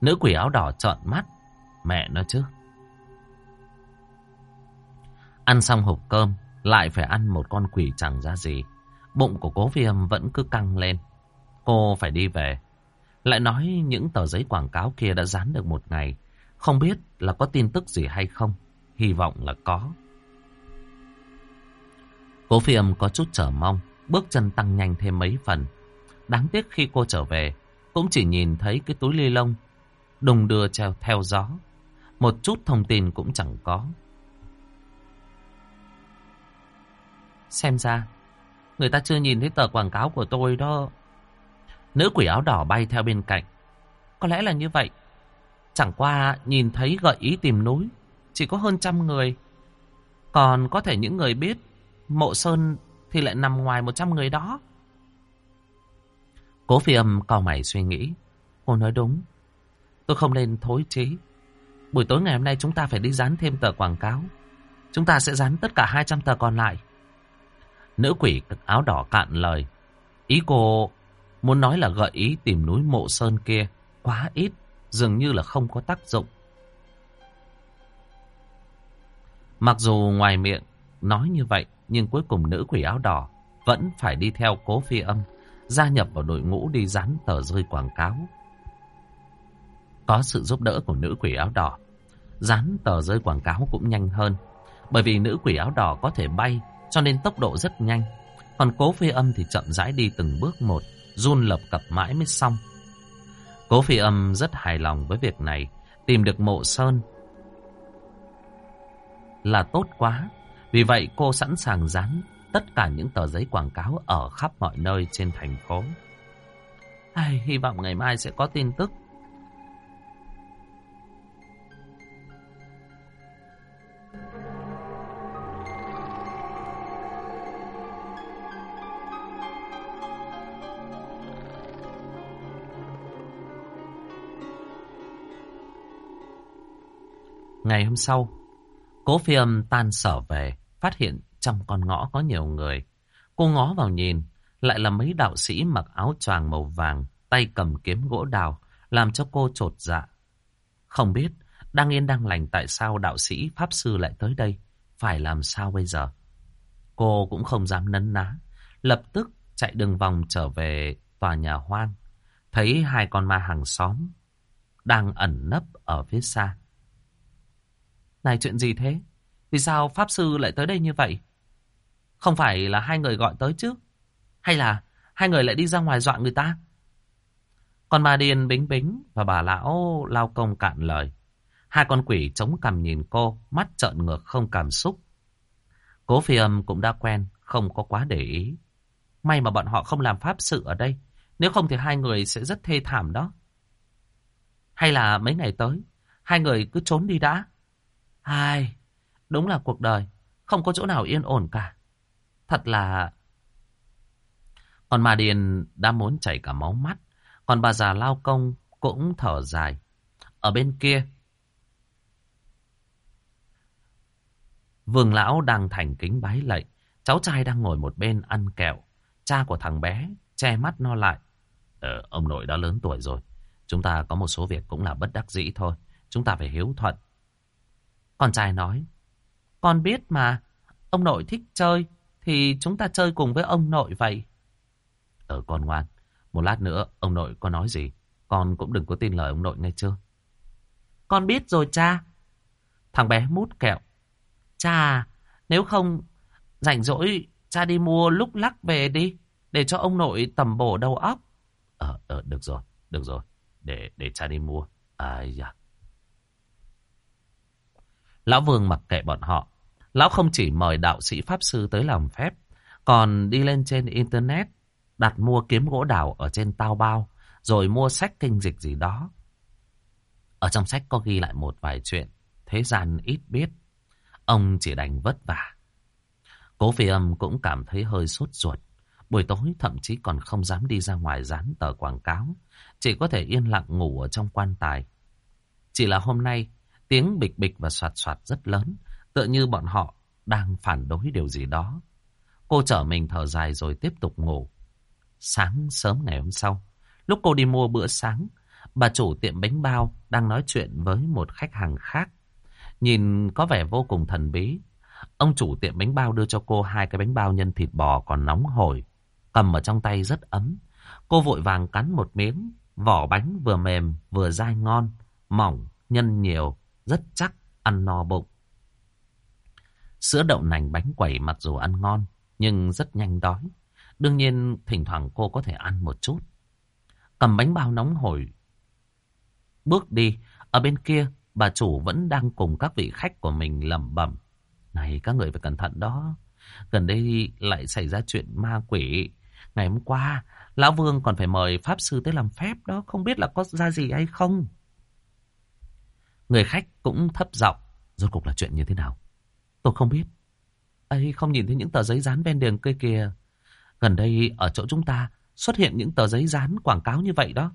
Nữ quỷ áo đỏ trợn mắt. Mẹ nó chứ. Ăn xong hộp cơm, lại phải ăn một con quỷ chẳng ra gì. Bụng của cố viêm vẫn cứ căng lên. Cô phải đi về. Lại nói những tờ giấy quảng cáo kia đã dán được một ngày. Không biết là có tin tức gì hay không. Hy vọng là có. Cố viêm có chút chờ mong. Bước chân tăng nhanh thêm mấy phần. Đáng tiếc khi cô trở về, cũng chỉ nhìn thấy cái túi ly lông đùng đưa treo theo gió. Một chút thông tin cũng chẳng có. Xem ra, người ta chưa nhìn thấy tờ quảng cáo của tôi đó. Nữ quỷ áo đỏ bay theo bên cạnh. Có lẽ là như vậy. Chẳng qua nhìn thấy gợi ý tìm núi, chỉ có hơn trăm người. Còn có thể những người biết, mộ sơn thì lại nằm ngoài một trăm người đó. Cố phi âm cao mày suy nghĩ. Cô nói đúng. Tôi không nên thối trí. Buổi tối ngày hôm nay chúng ta phải đi dán thêm tờ quảng cáo. Chúng ta sẽ dán tất cả 200 tờ còn lại. Nữ quỷ áo đỏ cạn lời. Ý cô muốn nói là gợi ý tìm núi mộ sơn kia quá ít, dường như là không có tác dụng. Mặc dù ngoài miệng nói như vậy, nhưng cuối cùng nữ quỷ áo đỏ vẫn phải đi theo cố phi âm, gia nhập vào đội ngũ đi dán tờ rơi quảng cáo. Có sự giúp đỡ của nữ quỷ áo đỏ, dán tờ rơi quảng cáo cũng nhanh hơn. Bởi vì nữ quỷ áo đỏ có thể bay, cho nên tốc độ rất nhanh. Còn cố phi âm thì chậm rãi đi từng bước một, run lập cập mãi mới xong. Cố phi âm rất hài lòng với việc này, tìm được mộ sơn là tốt quá. Vì vậy cô sẵn sàng dán tất cả những tờ giấy quảng cáo ở khắp mọi nơi trên thành phố. Ai, hy vọng ngày mai sẽ có tin tức. Ngày hôm sau, cố phi âm tan sở về, phát hiện trong con ngõ có nhiều người. Cô ngó vào nhìn, lại là mấy đạo sĩ mặc áo choàng màu vàng, tay cầm kiếm gỗ đào, làm cho cô trột dạ. Không biết, đang yên đang lành tại sao đạo sĩ Pháp Sư lại tới đây, phải làm sao bây giờ? Cô cũng không dám nấn ná, lập tức chạy đường vòng trở về tòa nhà hoang. Thấy hai con ma hàng xóm đang ẩn nấp ở phía xa. Này chuyện gì thế? Vì sao Pháp Sư lại tới đây như vậy? Không phải là hai người gọi tới chứ? Hay là hai người lại đi ra ngoài dọa người ta? Còn bà Điền bính bính và bà lão lao công cạn lời. Hai con quỷ chống cằm nhìn cô, mắt trợn ngược không cảm xúc. Cố phi âm cũng đã quen, không có quá để ý. May mà bọn họ không làm pháp sự ở đây. Nếu không thì hai người sẽ rất thê thảm đó. Hay là mấy ngày tới, hai người cứ trốn đi đã. Hai, đúng là cuộc đời, không có chỗ nào yên ổn cả. Thật là... Còn ma Điền đã muốn chảy cả máu mắt. Còn bà già lao công cũng thở dài. Ở bên kia, Vương lão đang thành kính bái lạy. Cháu trai đang ngồi một bên ăn kẹo. Cha của thằng bé che mắt nó lại. Ờ, ông nội đã lớn tuổi rồi. Chúng ta có một số việc cũng là bất đắc dĩ thôi. Chúng ta phải hiếu thuận. Con trai nói. Con biết mà. Ông nội thích chơi. Thì chúng ta chơi cùng với ông nội vậy. Ờ con ngoan. Một lát nữa ông nội có nói gì. Con cũng đừng có tin lời ông nội nghe chưa. Con biết rồi cha. Thằng bé mút kẹo. Cha, nếu không rảnh rỗi cha đi mua lúc lắc về đi. Để cho ông nội tầm bổ đầu óc. Ờ, ờ được rồi, được rồi. Để để cha đi mua. Ai da. Lão Vương mặc kệ bọn họ. Lão không chỉ mời đạo sĩ Pháp Sư tới làm phép, còn đi lên trên Internet, đặt mua kiếm gỗ đào ở trên tao bao, rồi mua sách kinh dịch gì đó. Ở trong sách có ghi lại một vài chuyện, thế gian ít biết. Ông chỉ đành vất vả. Cố phi âm cũng cảm thấy hơi sốt ruột. Buổi tối thậm chí còn không dám đi ra ngoài dán tờ quảng cáo. Chỉ có thể yên lặng ngủ ở trong quan tài. Chỉ là hôm nay, tiếng bịch bịch và soạt soạt rất lớn. Tựa như bọn họ đang phản đối điều gì đó. Cô trở mình thở dài rồi tiếp tục ngủ. Sáng sớm ngày hôm sau, lúc cô đi mua bữa sáng, bà chủ tiệm bánh bao đang nói chuyện với một khách hàng khác. Nhìn có vẻ vô cùng thần bí. Ông chủ tiệm bánh bao đưa cho cô hai cái bánh bao nhân thịt bò còn nóng hổi. Cầm ở trong tay rất ấm. Cô vội vàng cắn một miếng. Vỏ bánh vừa mềm vừa dai ngon. Mỏng, nhân nhiều, rất chắc, ăn no bụng. Sữa đậu nành bánh quẩy mặc dù ăn ngon, nhưng rất nhanh đói. Đương nhiên, thỉnh thoảng cô có thể ăn một chút. Cầm bánh bao nóng hổi. Bước đi, ở bên kia, bà chủ vẫn đang cùng các vị khách của mình lẩm bẩm. Này, các người phải cẩn thận đó. Gần đây lại xảy ra chuyện ma quỷ. Ngày hôm qua, Lão Vương còn phải mời Pháp Sư tới làm phép đó. Không biết là có ra gì hay không. Người khách cũng thấp giọng. Rốt cuộc là chuyện như thế nào? Tôi không biết. ấy không nhìn thấy những tờ giấy dán ven đường kia kìa. Gần đây ở chỗ chúng ta xuất hiện những tờ giấy dán quảng cáo như vậy đó.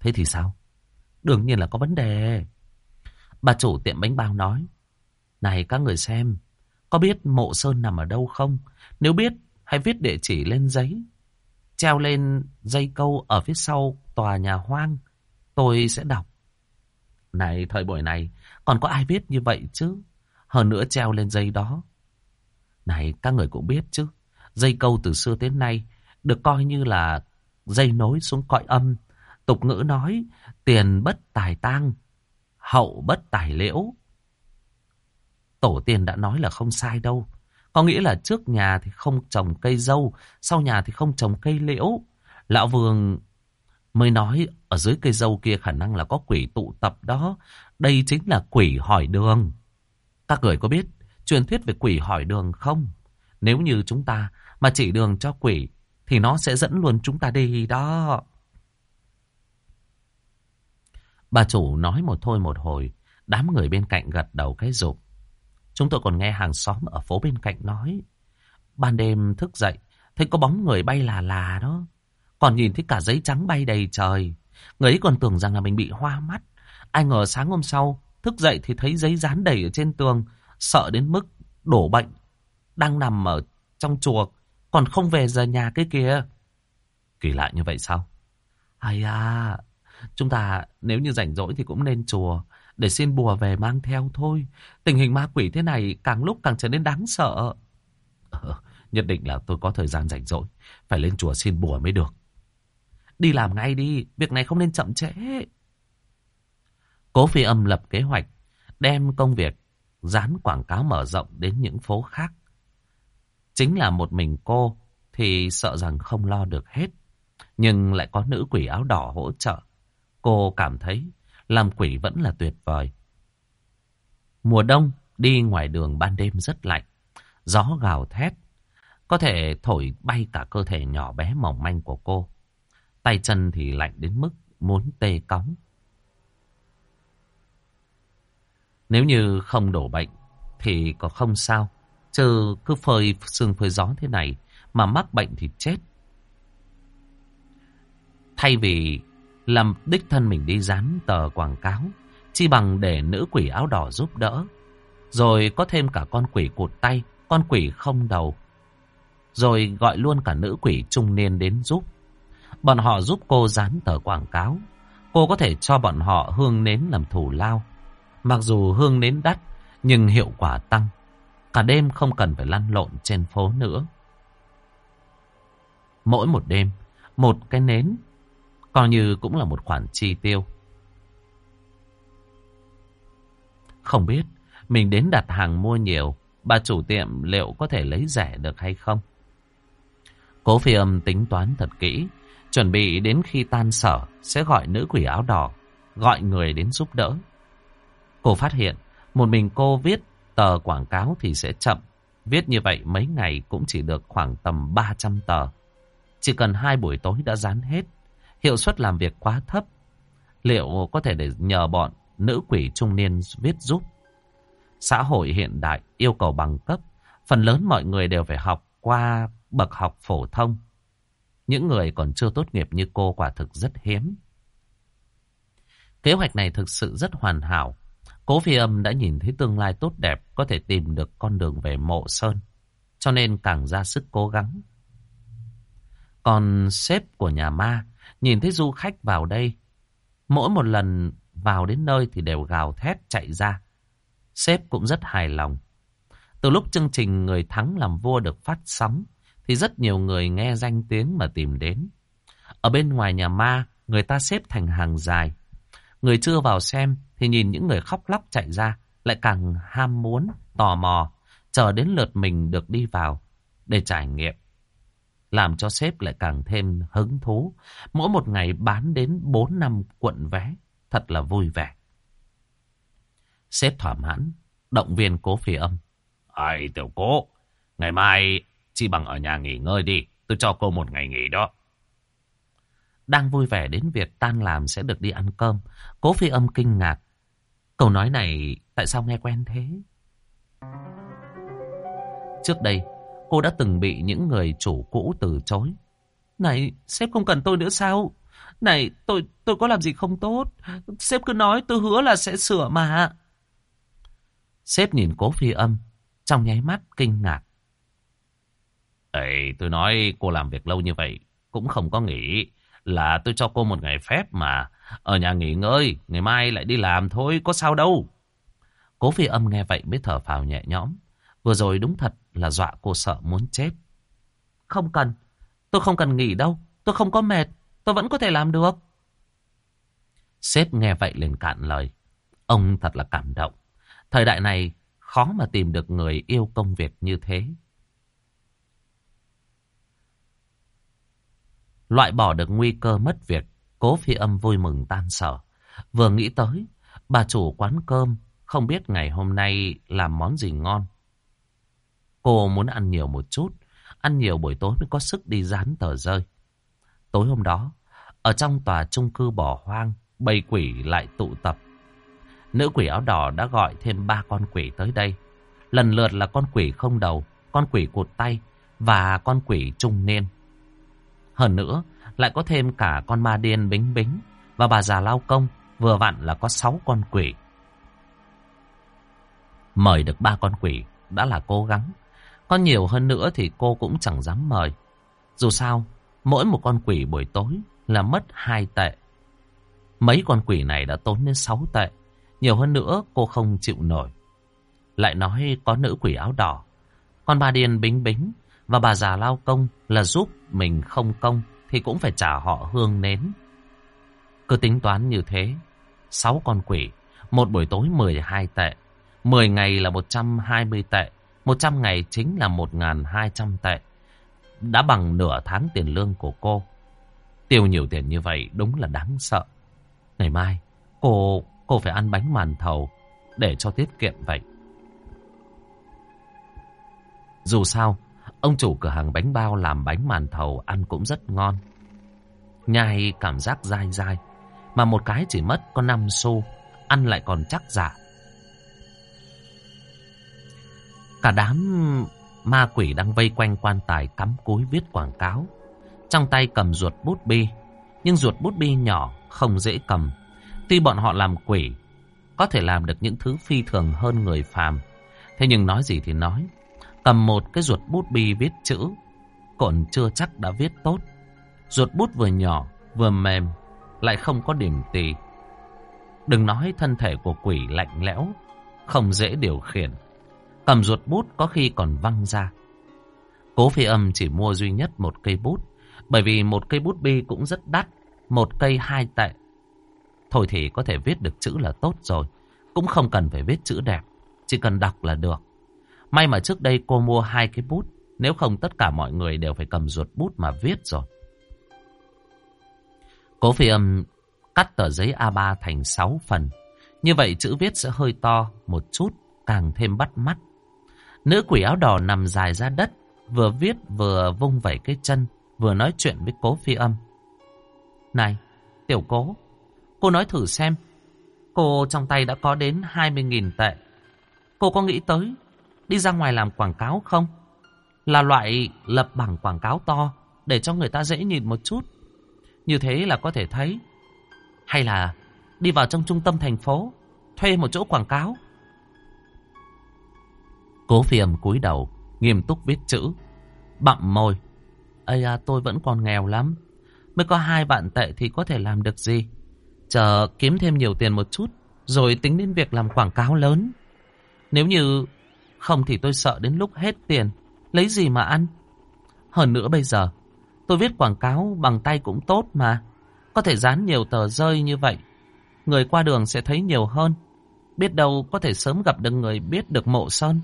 Thế thì sao? Đương nhiên là có vấn đề. Bà chủ tiệm bánh bao nói. Này các người xem, có biết mộ sơn nằm ở đâu không? Nếu biết, hãy viết địa chỉ lên giấy. Treo lên dây câu ở phía sau tòa nhà hoang. Tôi sẽ đọc. Này, thời buổi này, còn có ai biết như vậy chứ? Hơn nữa treo lên dây đó. Này, các người cũng biết chứ. Dây câu từ xưa đến nay được coi như là dây nối xuống cõi âm. Tục ngữ nói, tiền bất tài tang, hậu bất tài liễu. Tổ tiên đã nói là không sai đâu. Có nghĩa là trước nhà thì không trồng cây dâu, sau nhà thì không trồng cây liễu. Lão Vương mới nói ở dưới cây dâu kia khả năng là có quỷ tụ tập đó. Đây chính là quỷ hỏi đường. Các người có biết truyền thuyết về quỷ hỏi đường không? Nếu như chúng ta mà chỉ đường cho quỷ thì nó sẽ dẫn luôn chúng ta đi đó. Bà chủ nói một thôi một hồi, đám người bên cạnh gật đầu cái rụp. Chúng tôi còn nghe hàng xóm ở phố bên cạnh nói. Ban đêm thức dậy, thấy có bóng người bay là là đó. Còn nhìn thấy cả giấy trắng bay đầy trời. Người ấy còn tưởng rằng là mình bị hoa mắt. Ai ngờ sáng hôm sau, thức dậy thì thấy giấy dán đầy ở trên tường. Sợ đến mức đổ bệnh. Đang nằm ở trong chùa, còn không về giờ nhà cái kia. Kỳ lạ như vậy sao? Ai à, chúng ta nếu như rảnh rỗi thì cũng nên chùa để xin bùa về mang theo thôi. Tình hình ma quỷ thế này càng lúc càng trở nên đáng sợ. Ờ, nhất định là tôi có thời gian rảnh rỗi. Phải lên chùa xin bùa mới được. Đi làm ngay đi, việc này không nên chậm trễ. Cố phi âm lập kế hoạch, đem công việc dán quảng cáo mở rộng đến những phố khác. Chính là một mình cô thì sợ rằng không lo được hết. Nhưng lại có nữ quỷ áo đỏ hỗ trợ. Cô cảm thấy làm quỷ vẫn là tuyệt vời. Mùa đông, đi ngoài đường ban đêm rất lạnh. Gió gào thét. Có thể thổi bay cả cơ thể nhỏ bé mỏng manh của cô. Tay chân thì lạnh đến mức muốn tê cóng. Nếu như không đổ bệnh thì có không sao. Chứ cứ phơi sương phơi gió thế này mà mắc bệnh thì chết. Thay vì làm đích thân mình đi dán tờ quảng cáo, chi bằng để nữ quỷ áo đỏ giúp đỡ. Rồi có thêm cả con quỷ cụt tay, con quỷ không đầu. Rồi gọi luôn cả nữ quỷ trung niên đến giúp. Bọn họ giúp cô dán tờ quảng cáo. Cô có thể cho bọn họ hương nến làm thủ lao. Mặc dù hương nến đắt, nhưng hiệu quả tăng. Cả đêm không cần phải lăn lộn trên phố nữa. Mỗi một đêm, một cái nến coi như cũng là một khoản chi tiêu. Không biết mình đến đặt hàng mua nhiều, bà chủ tiệm liệu có thể lấy rẻ được hay không? Cố phi âm tính toán thật kỹ, chuẩn bị đến khi tan sở sẽ gọi nữ quỷ áo đỏ, gọi người đến giúp đỡ. Cô phát hiện, một mình cô viết tờ quảng cáo thì sẽ chậm. Viết như vậy mấy ngày cũng chỉ được khoảng tầm 300 tờ. Chỉ cần hai buổi tối đã dán hết. Hiệu suất làm việc quá thấp. Liệu có thể để nhờ bọn nữ quỷ trung niên viết giúp? Xã hội hiện đại yêu cầu bằng cấp. Phần lớn mọi người đều phải học qua bậc học phổ thông. Những người còn chưa tốt nghiệp như cô quả thực rất hiếm. Kế hoạch này thực sự rất hoàn hảo. Cố phi âm đã nhìn thấy tương lai tốt đẹp có thể tìm được con đường về mộ sơn. Cho nên càng ra sức cố gắng. Còn sếp của nhà ma nhìn thấy du khách vào đây. Mỗi một lần vào đến nơi thì đều gào thét chạy ra. Sếp cũng rất hài lòng. Từ lúc chương trình Người Thắng làm vua được phát sóng, thì rất nhiều người nghe danh tiếng mà tìm đến. Ở bên ngoài nhà ma, người ta xếp thành hàng dài. Người chưa vào xem thì nhìn những người khóc lóc chạy ra, lại càng ham muốn, tò mò, chờ đến lượt mình được đi vào để trải nghiệm. Làm cho sếp lại càng thêm hứng thú. Mỗi một ngày bán đến 4 năm cuộn vé, thật là vui vẻ. Sếp thỏa mãn, động viên cố phi âm. Ai tiểu cố, ngày mai chỉ bằng ở nhà nghỉ ngơi đi, tôi cho cô một ngày nghỉ đó. Đang vui vẻ đến việc tan làm sẽ được đi ăn cơm. Cố phi âm kinh ngạc. Câu nói này tại sao nghe quen thế? Trước đây, cô đã từng bị những người chủ cũ từ chối. Này, sếp không cần tôi nữa sao? Này, tôi tôi có làm gì không tốt? Sếp cứ nói tôi hứa là sẽ sửa mà. Sếp nhìn cố phi âm, trong nháy mắt kinh ngạc. Ê, tôi nói cô làm việc lâu như vậy, cũng không có nghỉ. Là tôi cho cô một ngày phép mà. Ở nhà nghỉ ngơi, ngày mai lại đi làm thôi, có sao đâu. Cố phi âm nghe vậy mới thở phào nhẹ nhõm. Vừa rồi đúng thật là dọa cô sợ muốn chết. Không cần, tôi không cần nghỉ đâu. Tôi không có mệt, tôi vẫn có thể làm được. Sếp nghe vậy liền cạn lời. Ông thật là cảm động. Thời đại này khó mà tìm được người yêu công việc như thế. Loại bỏ được nguy cơ mất việc, cố phi âm vui mừng tan sở. Vừa nghĩ tới, bà chủ quán cơm không biết ngày hôm nay làm món gì ngon. Cô muốn ăn nhiều một chút, ăn nhiều buổi tối mới có sức đi dán tờ rơi. Tối hôm đó, ở trong tòa trung cư bỏ hoang, bầy quỷ lại tụ tập. Nữ quỷ áo đỏ đã gọi thêm ba con quỷ tới đây. Lần lượt là con quỷ không đầu, con quỷ cụt tay và con quỷ trung niên. Hơn nữa, lại có thêm cả con ma điên bính bính và bà già lao công, vừa vặn là có sáu con quỷ. Mời được ba con quỷ đã là cố gắng. Có nhiều hơn nữa thì cô cũng chẳng dám mời. Dù sao, mỗi một con quỷ buổi tối là mất hai tệ. Mấy con quỷ này đã tốn đến sáu tệ. Nhiều hơn nữa cô không chịu nổi. Lại nói có nữ quỷ áo đỏ. Con bà điên bính bính và bà già lao công là giúp mình không công thì cũng phải trả họ hương nến. Cứ tính toán như thế, sáu con quỷ, một buổi tối 12 tệ, 10 ngày là 120 tệ, 100 ngày chính là 1.200 tệ. Đã bằng nửa tháng tiền lương của cô. Tiêu nhiều tiền như vậy đúng là đáng sợ. Ngày mai, cô cô phải ăn bánh màn thầu để cho tiết kiệm vậy. Dù sao, ông chủ cửa hàng bánh bao làm bánh màn thầu ăn cũng rất ngon. Nhai cảm giác dai dai, mà một cái chỉ mất có 5 xu, ăn lại còn chắc giả. Cả đám ma quỷ đang vây quanh quan tài cắm cối viết quảng cáo. Trong tay cầm ruột bút bi, nhưng ruột bút bi nhỏ, không dễ cầm. Tuy bọn họ làm quỷ, có thể làm được những thứ phi thường hơn người phàm. Thế nhưng nói gì thì nói, cầm một cái ruột bút bi viết chữ, còn chưa chắc đã viết tốt. Ruột bút vừa nhỏ, vừa mềm, lại không có điểm tì. Đừng nói thân thể của quỷ lạnh lẽo, không dễ điều khiển. Cầm ruột bút có khi còn văng ra. Cố phi âm chỉ mua duy nhất một cây bút, bởi vì một cây bút bi cũng rất đắt, một cây hai tệ. Thôi thì có thể viết được chữ là tốt rồi, cũng không cần phải viết chữ đẹp, chỉ cần đọc là được. May mà trước đây cô mua hai cái bút, nếu không tất cả mọi người đều phải cầm ruột bút mà viết rồi. Cố phi âm cắt tờ giấy A3 thành 6 phần. Như vậy chữ viết sẽ hơi to một chút, càng thêm bắt mắt. Nữ quỷ áo đỏ nằm dài ra đất, vừa viết vừa vung vẩy cái chân, vừa nói chuyện với cố phi âm. Này, tiểu cố, cô nói thử xem, cô trong tay đã có đến 20.000 tệ. Cô có nghĩ tới đi ra ngoài làm quảng cáo không? Là loại lập bảng quảng cáo to để cho người ta dễ nhìn một chút. Như thế là có thể thấy. Hay là đi vào trong trung tâm thành phố, thuê một chỗ quảng cáo. Cố phi cúi đầu, nghiêm túc viết chữ. Bặm môi. Ây à, tôi vẫn còn nghèo lắm. Mới có hai vạn tệ thì có thể làm được gì? Chờ kiếm thêm nhiều tiền một chút, rồi tính đến việc làm quảng cáo lớn. Nếu như không thì tôi sợ đến lúc hết tiền, lấy gì mà ăn? Hơn nữa bây giờ, tôi viết quảng cáo bằng tay cũng tốt mà. Có thể dán nhiều tờ rơi như vậy. Người qua đường sẽ thấy nhiều hơn. Biết đâu có thể sớm gặp được người biết được mộ sơn.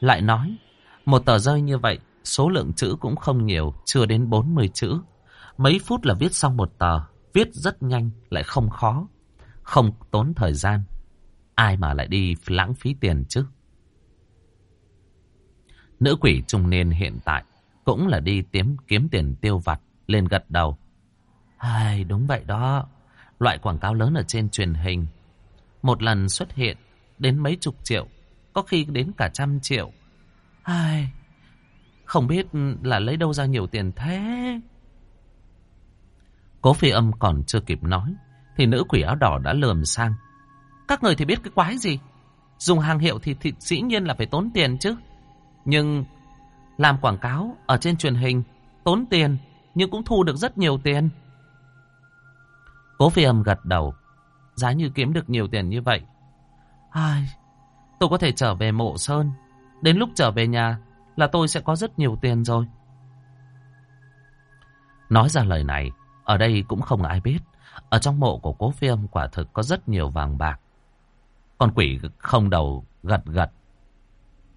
Lại nói, một tờ rơi như vậy, số lượng chữ cũng không nhiều, chưa đến 40 chữ. Mấy phút là viết xong một tờ, viết rất nhanh, lại không khó, không tốn thời gian. Ai mà lại đi lãng phí tiền chứ? Nữ quỷ trung niên hiện tại cũng là đi kiếm kiếm tiền tiêu vặt, lên gật đầu. Ai, đúng vậy đó, loại quảng cáo lớn ở trên truyền hình. Một lần xuất hiện đến mấy chục triệu, có khi đến cả trăm triệu. Ai, Không biết là lấy đâu ra nhiều tiền thế. Cố phi âm còn chưa kịp nói. Thì nữ quỷ áo đỏ đã lườm sang. Các người thì biết cái quái gì. Dùng hàng hiệu thì, thì dĩ nhiên là phải tốn tiền chứ. Nhưng làm quảng cáo ở trên truyền hình tốn tiền nhưng cũng thu được rất nhiều tiền. Cố phi âm gật đầu. Giá như kiếm được nhiều tiền như vậy. Ai, tôi có thể trở về mộ sơn. Đến lúc trở về nhà là tôi sẽ có rất nhiều tiền rồi. Nói ra lời này, ở đây cũng không ai biết. Ở trong mộ của cố phi âm quả thực có rất nhiều vàng bạc. Con quỷ không đầu gật gật.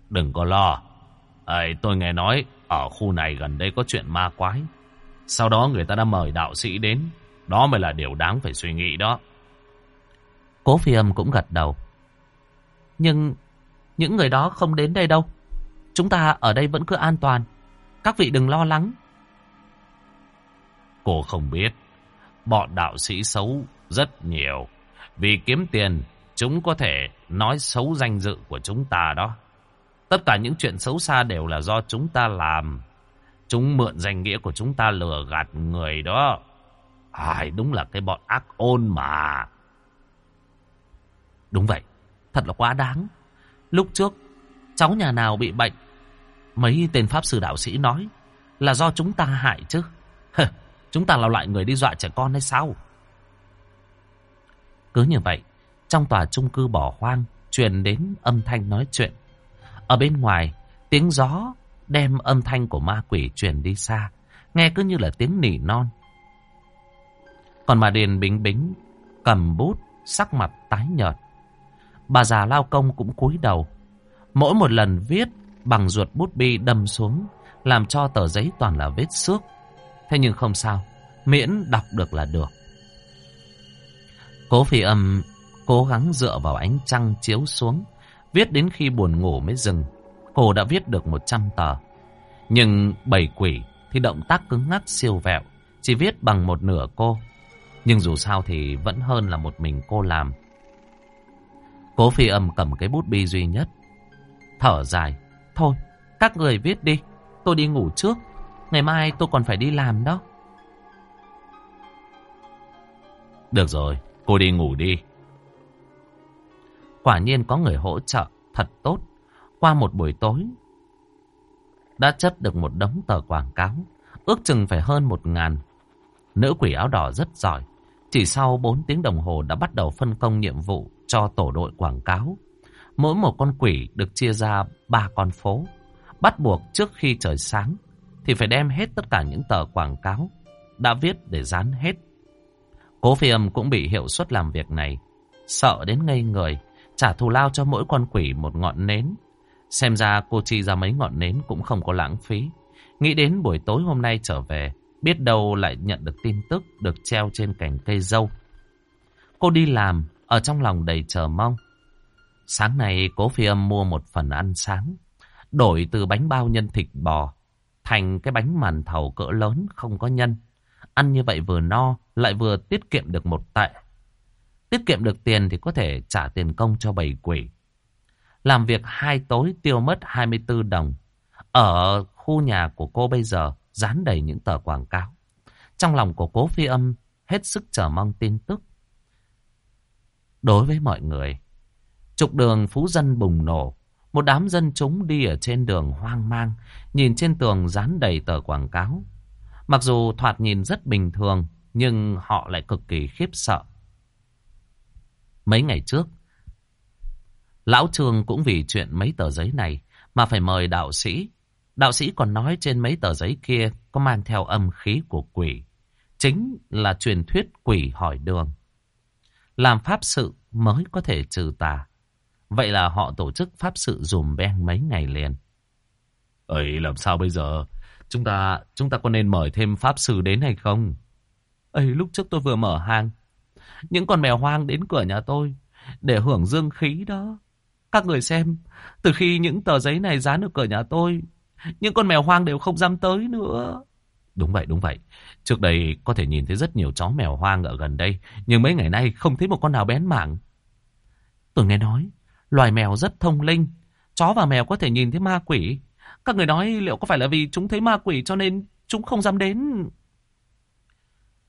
Đừng có lo. Ê, tôi nghe nói ở khu này gần đây có chuyện ma quái. Sau đó người ta đã mời đạo sĩ đến. Đó mới là điều đáng phải suy nghĩ đó. Cố phi âm cũng gật đầu. Nhưng những người đó không đến đây đâu. Chúng ta ở đây vẫn cứ an toàn. Các vị đừng lo lắng. Cô không biết. Bọn đạo sĩ xấu rất nhiều. Vì kiếm tiền, chúng có thể nói xấu danh dự của chúng ta đó. Tất cả những chuyện xấu xa đều là do chúng ta làm. Chúng mượn danh nghĩa của chúng ta lừa gạt người đó. Ai, đúng là cái bọn ác ôn mà. Đúng vậy, thật là quá đáng. Lúc trước, cháu nhà nào bị bệnh, mấy tên pháp sư đạo sĩ nói là do chúng ta hại chứ. chúng ta là loại người đi dọa trẻ con hay sao? Cứ như vậy, trong tòa chung cư bỏ hoang, truyền đến âm thanh nói chuyện. Ở bên ngoài, tiếng gió đem âm thanh của ma quỷ truyền đi xa, nghe cứ như là tiếng nỉ non. Còn mà Điền Bính Bính cầm bút, sắc mặt tái nhợt. Bà già lao công cũng cúi đầu. Mỗi một lần viết bằng ruột bút bi đâm xuống, làm cho tờ giấy toàn là vết xước. Thế nhưng không sao, miễn đọc được là được. Cố phi âm cố gắng dựa vào ánh trăng chiếu xuống, viết đến khi buồn ngủ mới dừng. Cô đã viết được 100 tờ. Nhưng bảy quỷ thì động tác cứng ngắc siêu vẹo, chỉ viết bằng một nửa cô. Nhưng dù sao thì vẫn hơn là một mình cô làm. Cố phi âm cầm cái bút bi duy nhất. Thở dài. Thôi, các người viết đi. Tôi đi ngủ trước. Ngày mai tôi còn phải đi làm đó. Được rồi, cô đi ngủ đi. Quả nhiên có người hỗ trợ, thật tốt. Qua một buổi tối, đã chất được một đống tờ quảng cáo, ước chừng phải hơn một ngàn. Nữ quỷ áo đỏ rất giỏi, chỉ sau 4 tiếng đồng hồ đã bắt đầu phân công nhiệm vụ cho tổ đội quảng cáo. Mỗi một con quỷ được chia ra ba con phố. Bắt buộc trước khi trời sáng thì phải đem hết tất cả những tờ quảng cáo đã viết để dán hết. Cố phi âm cũng bị hiệu suất làm việc này. Sợ đến ngây người, trả thù lao cho mỗi con quỷ một ngọn nến. Xem ra cô chi ra mấy ngọn nến cũng không có lãng phí. Nghĩ đến buổi tối hôm nay trở về, biết đâu lại nhận được tin tức được treo trên cành cây dâu. Cô đi làm, ở trong lòng đầy chờ mong. Sáng nay cố phi âm mua một phần ăn sáng, đổi từ bánh bao nhân thịt bò thành cái bánh màn thầu cỡ lớn không có nhân. Ăn như vậy vừa no, lại vừa tiết kiệm được một tệ. Tiết kiệm được tiền thì có thể trả tiền công cho bầy quỷ. Làm việc hai tối tiêu mất 24 đồng. Ở khu nhà của cô bây giờ dán đầy những tờ quảng cáo. Trong lòng của cố phi âm hết sức chờ mong tin tức. Đối với mọi người, trục đường phú dân bùng nổ. Một đám dân chúng đi ở trên đường hoang mang, nhìn trên tường dán đầy tờ quảng cáo. Mặc dù thoạt nhìn rất bình thường, nhưng họ lại cực kỳ khiếp sợ. Mấy ngày trước, Lão Trương cũng vì chuyện mấy tờ giấy này mà phải mời đạo sĩ. Đạo sĩ còn nói trên mấy tờ giấy kia có mang theo âm khí của quỷ. Chính là truyền thuyết quỷ hỏi đường. Làm pháp sự mới có thể trừ tà. Vậy là họ tổ chức pháp sự dùm ben mấy ngày liền. Ấy làm sao bây giờ? Chúng ta chúng ta có nên mời thêm pháp sư đến hay không? Ấy lúc trước tôi vừa mở hàng. Những con mèo hoang đến cửa nhà tôi để hưởng dương khí đó. Các người xem, từ khi những tờ giấy này dán ở cửa nhà tôi, những con mèo hoang đều không dám tới nữa. Đúng vậy, đúng vậy. Trước đây có thể nhìn thấy rất nhiều chó mèo hoang ở gần đây, nhưng mấy ngày nay không thấy một con nào bén mảng. Tôi nghe nói, loài mèo rất thông linh. Chó và mèo có thể nhìn thấy ma quỷ, Các người nói liệu có phải là vì chúng thấy ma quỷ cho nên chúng không dám đến...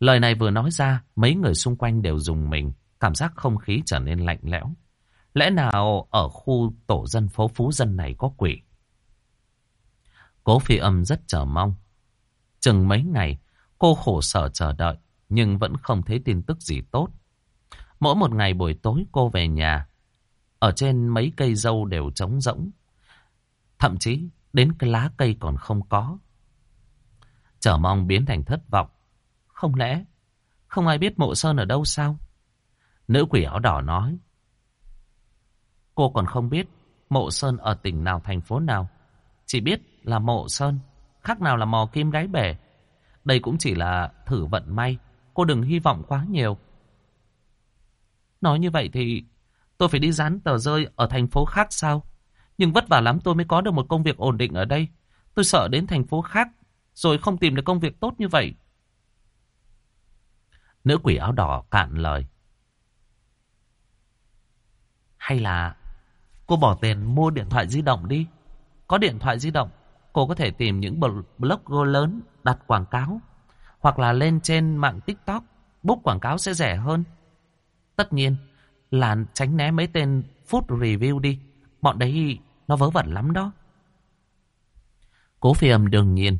Lời này vừa nói ra, mấy người xung quanh đều dùng mình, cảm giác không khí trở nên lạnh lẽo. Lẽ nào ở khu tổ dân phố phú dân này có quỷ? Cố phi âm rất chờ mong. Chừng mấy ngày, cô khổ sở chờ đợi, nhưng vẫn không thấy tin tức gì tốt. Mỗi một ngày buổi tối cô về nhà, ở trên mấy cây dâu đều trống rỗng. Thậm chí đến cái lá cây còn không có. Chờ mong biến thành thất vọng. Không lẽ không ai biết mộ sơn ở đâu sao? Nữ quỷ áo đỏ nói. Cô còn không biết mộ sơn ở tỉnh nào thành phố nào. Chỉ biết là mộ sơn, khác nào là mò kim đáy bể. Đây cũng chỉ là thử vận may. Cô đừng hy vọng quá nhiều. Nói như vậy thì tôi phải đi dán tờ rơi ở thành phố khác sao? Nhưng vất vả lắm tôi mới có được một công việc ổn định ở đây. Tôi sợ đến thành phố khác rồi không tìm được công việc tốt như vậy. Nữ quỷ áo đỏ cạn lời. Hay là cô bỏ tiền mua điện thoại di động đi. Có điện thoại di động, cô có thể tìm những blogger lớn đặt quảng cáo. Hoặc là lên trên mạng TikTok, book quảng cáo sẽ rẻ hơn. Tất nhiên là tránh né mấy tên food review đi. Bọn đấy nó vớ vẩn lắm đó. Cố phi âm đương nhiên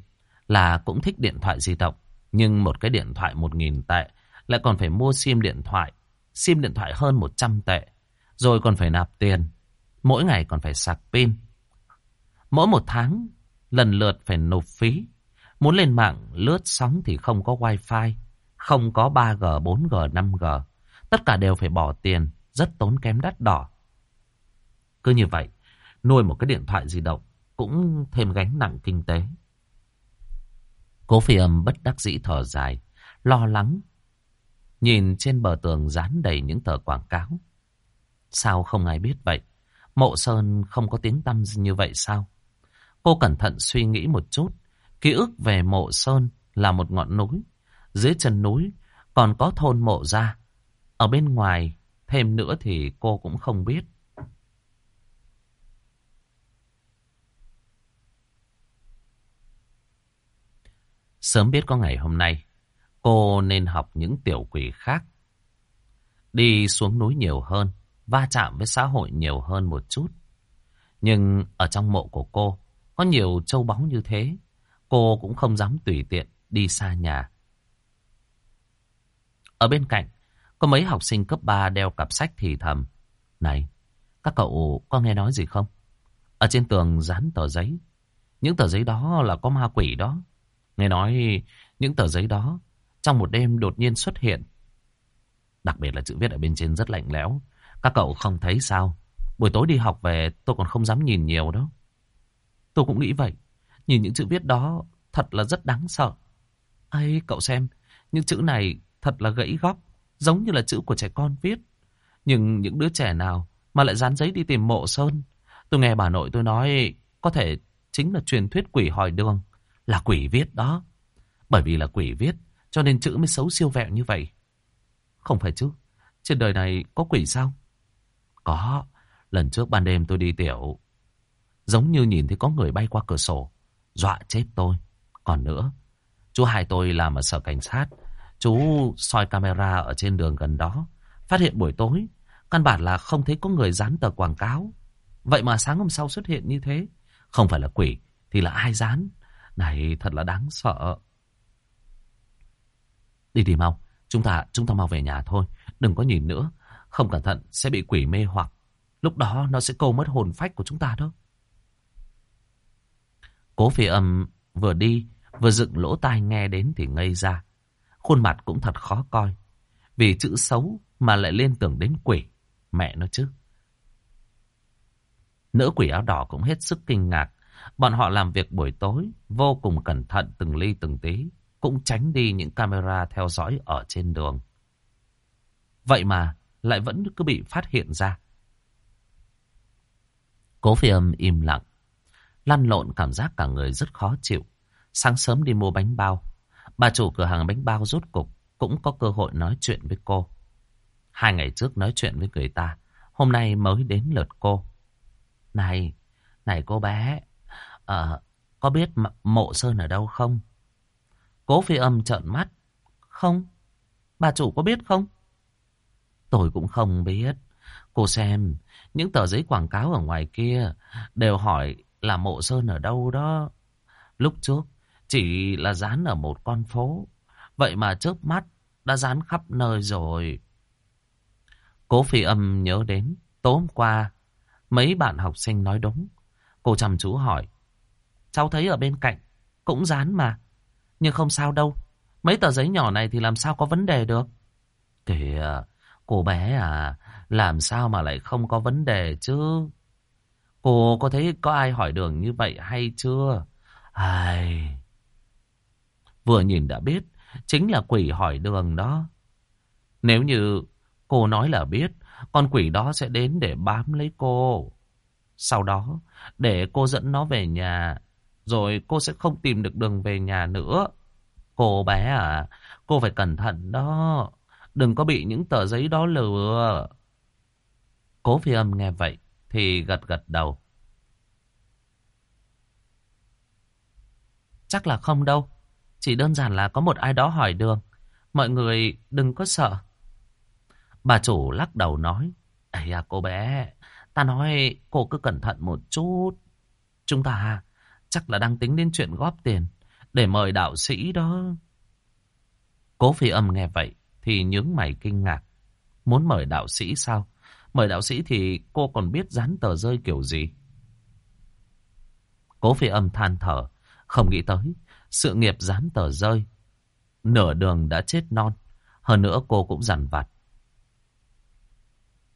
là cũng thích điện thoại di động. Nhưng một cái điện thoại một nghìn tệ lại còn phải mua sim điện thoại. Sim điện thoại hơn 100 tệ. Rồi còn phải nạp tiền. Mỗi ngày còn phải sạc pin. Mỗi một tháng lần lượt phải nộp phí. Muốn lên mạng lướt sóng thì không có wifi. Không có 3G, 4G, 5G. Tất cả đều phải bỏ tiền. Rất tốn kém đắt đỏ. Cứ như vậy, nuôi một cái điện thoại di động cũng thêm gánh nặng kinh tế. Cố phi âm bất đắc dĩ thở dài, lo lắng. Nhìn trên bờ tường dán đầy những tờ quảng cáo. Sao không ai biết vậy? Mộ Sơn không có tiếng tăm như vậy sao? Cô cẩn thận suy nghĩ một chút. Ký ức về mộ Sơn là một ngọn núi. Dưới chân núi còn có thôn mộ ra. Ở bên ngoài thêm nữa thì cô cũng không biết. Sớm biết có ngày hôm nay, cô nên học những tiểu quỷ khác. Đi xuống núi nhiều hơn, va chạm với xã hội nhiều hơn một chút. Nhưng ở trong mộ của cô, có nhiều châu bóng như thế, cô cũng không dám tùy tiện đi xa nhà. Ở bên cạnh, có mấy học sinh cấp 3 đeo cặp sách thì thầm. Này, các cậu có nghe nói gì không? Ở trên tường dán tờ giấy. Những tờ giấy đó là có ma quỷ đó. Nghe nói những tờ giấy đó trong một đêm đột nhiên xuất hiện. Đặc biệt là chữ viết ở bên trên rất lạnh lẽo. Các cậu không thấy sao? Buổi tối đi học về tôi còn không dám nhìn nhiều đâu. Tôi cũng nghĩ vậy. Nhìn những chữ viết đó thật là rất đáng sợ. ấy cậu xem, những chữ này thật là gãy góc, giống như là chữ của trẻ con viết. Nhưng những đứa trẻ nào mà lại dán giấy đi tìm mộ sơn. Tôi nghe bà nội tôi nói có thể chính là truyền thuyết quỷ hỏi đường. Là quỷ viết đó. Bởi vì là quỷ viết, cho nên chữ mới xấu siêu vẹo như vậy. Không phải chứ, trên đời này có quỷ sao? Có, lần trước ban đêm tôi đi tiểu. Giống như nhìn thấy có người bay qua cửa sổ, dọa chết tôi. Còn nữa, chú hai tôi làm ở sở cảnh sát. Chú soi camera ở trên đường gần đó. Phát hiện buổi tối, căn bản là không thấy có người dán tờ quảng cáo. Vậy mà sáng hôm sau xuất hiện như thế. Không phải là quỷ, thì là ai dán? Này thật là đáng sợ. Đi đi mau, chúng ta chúng ta mau về nhà thôi, đừng có nhìn nữa, không cẩn thận sẽ bị quỷ mê hoặc. Lúc đó nó sẽ câu mất hồn phách của chúng ta đó. Cố phi âm vừa đi, vừa dựng lỗ tai nghe đến thì ngây ra. Khuôn mặt cũng thật khó coi. Vì chữ xấu mà lại liên tưởng đến quỷ. Mẹ nó chứ. Nữ quỷ áo đỏ cũng hết sức kinh ngạc. Bọn họ làm việc buổi tối vô cùng cẩn thận từng ly từng tí, cũng tránh đi những camera theo dõi ở trên đường. Vậy mà lại vẫn cứ bị phát hiện ra. Cố phi âm im lặng, lăn lộn cảm giác cả người rất khó chịu. Sáng sớm đi mua bánh bao, bà chủ cửa hàng bánh bao rốt cục cũng có cơ hội nói chuyện với cô. Hai ngày trước nói chuyện với người ta, hôm nay mới đến lượt cô. Này, này cô bé, À, có biết mộ sơn ở đâu không? Cố phi âm trợn mắt. Không. Bà chủ có biết không? Tôi cũng không biết. Cô xem, những tờ giấy quảng cáo ở ngoài kia đều hỏi là mộ sơn ở đâu đó. Lúc trước, chỉ là dán ở một con phố. Vậy mà trước mắt đã dán khắp nơi rồi. Cố phi âm nhớ đến tối hôm qua mấy bạn học sinh nói đúng. Cô chăm chú hỏi. Cháu thấy ở bên cạnh cũng dán mà. Nhưng không sao đâu. Mấy tờ giấy nhỏ này thì làm sao có vấn đề được. Kìa, cô bé à, làm sao mà lại không có vấn đề chứ? Cô có thấy có ai hỏi đường như vậy hay chưa? Ai... Vừa nhìn đã biết, chính là quỷ hỏi đường đó. Nếu như cô nói là biết, con quỷ đó sẽ đến để bám lấy cô. Sau đó, để cô dẫn nó về nhà, rồi cô sẽ không tìm được đường về nhà nữa. Cô bé à, cô phải cẩn thận đó. Đừng có bị những tờ giấy đó lừa. Cố phi âm nghe vậy, thì gật gật đầu. Chắc là không đâu. Chỉ đơn giản là có một ai đó hỏi đường. Mọi người đừng có sợ. Bà chủ lắc đầu nói. Ây à cô bé, ta nói cô cứ cẩn thận một chút. Chúng ta à, chắc là đang tính đến chuyện góp tiền để mời đạo sĩ đó. Cố phi âm nghe vậy thì nhướng mày kinh ngạc. Muốn mời đạo sĩ sao? Mời đạo sĩ thì cô còn biết dán tờ rơi kiểu gì? Cố phi âm than thở, không nghĩ tới sự nghiệp dán tờ rơi. Nửa đường đã chết non, hơn nữa cô cũng dằn vặt.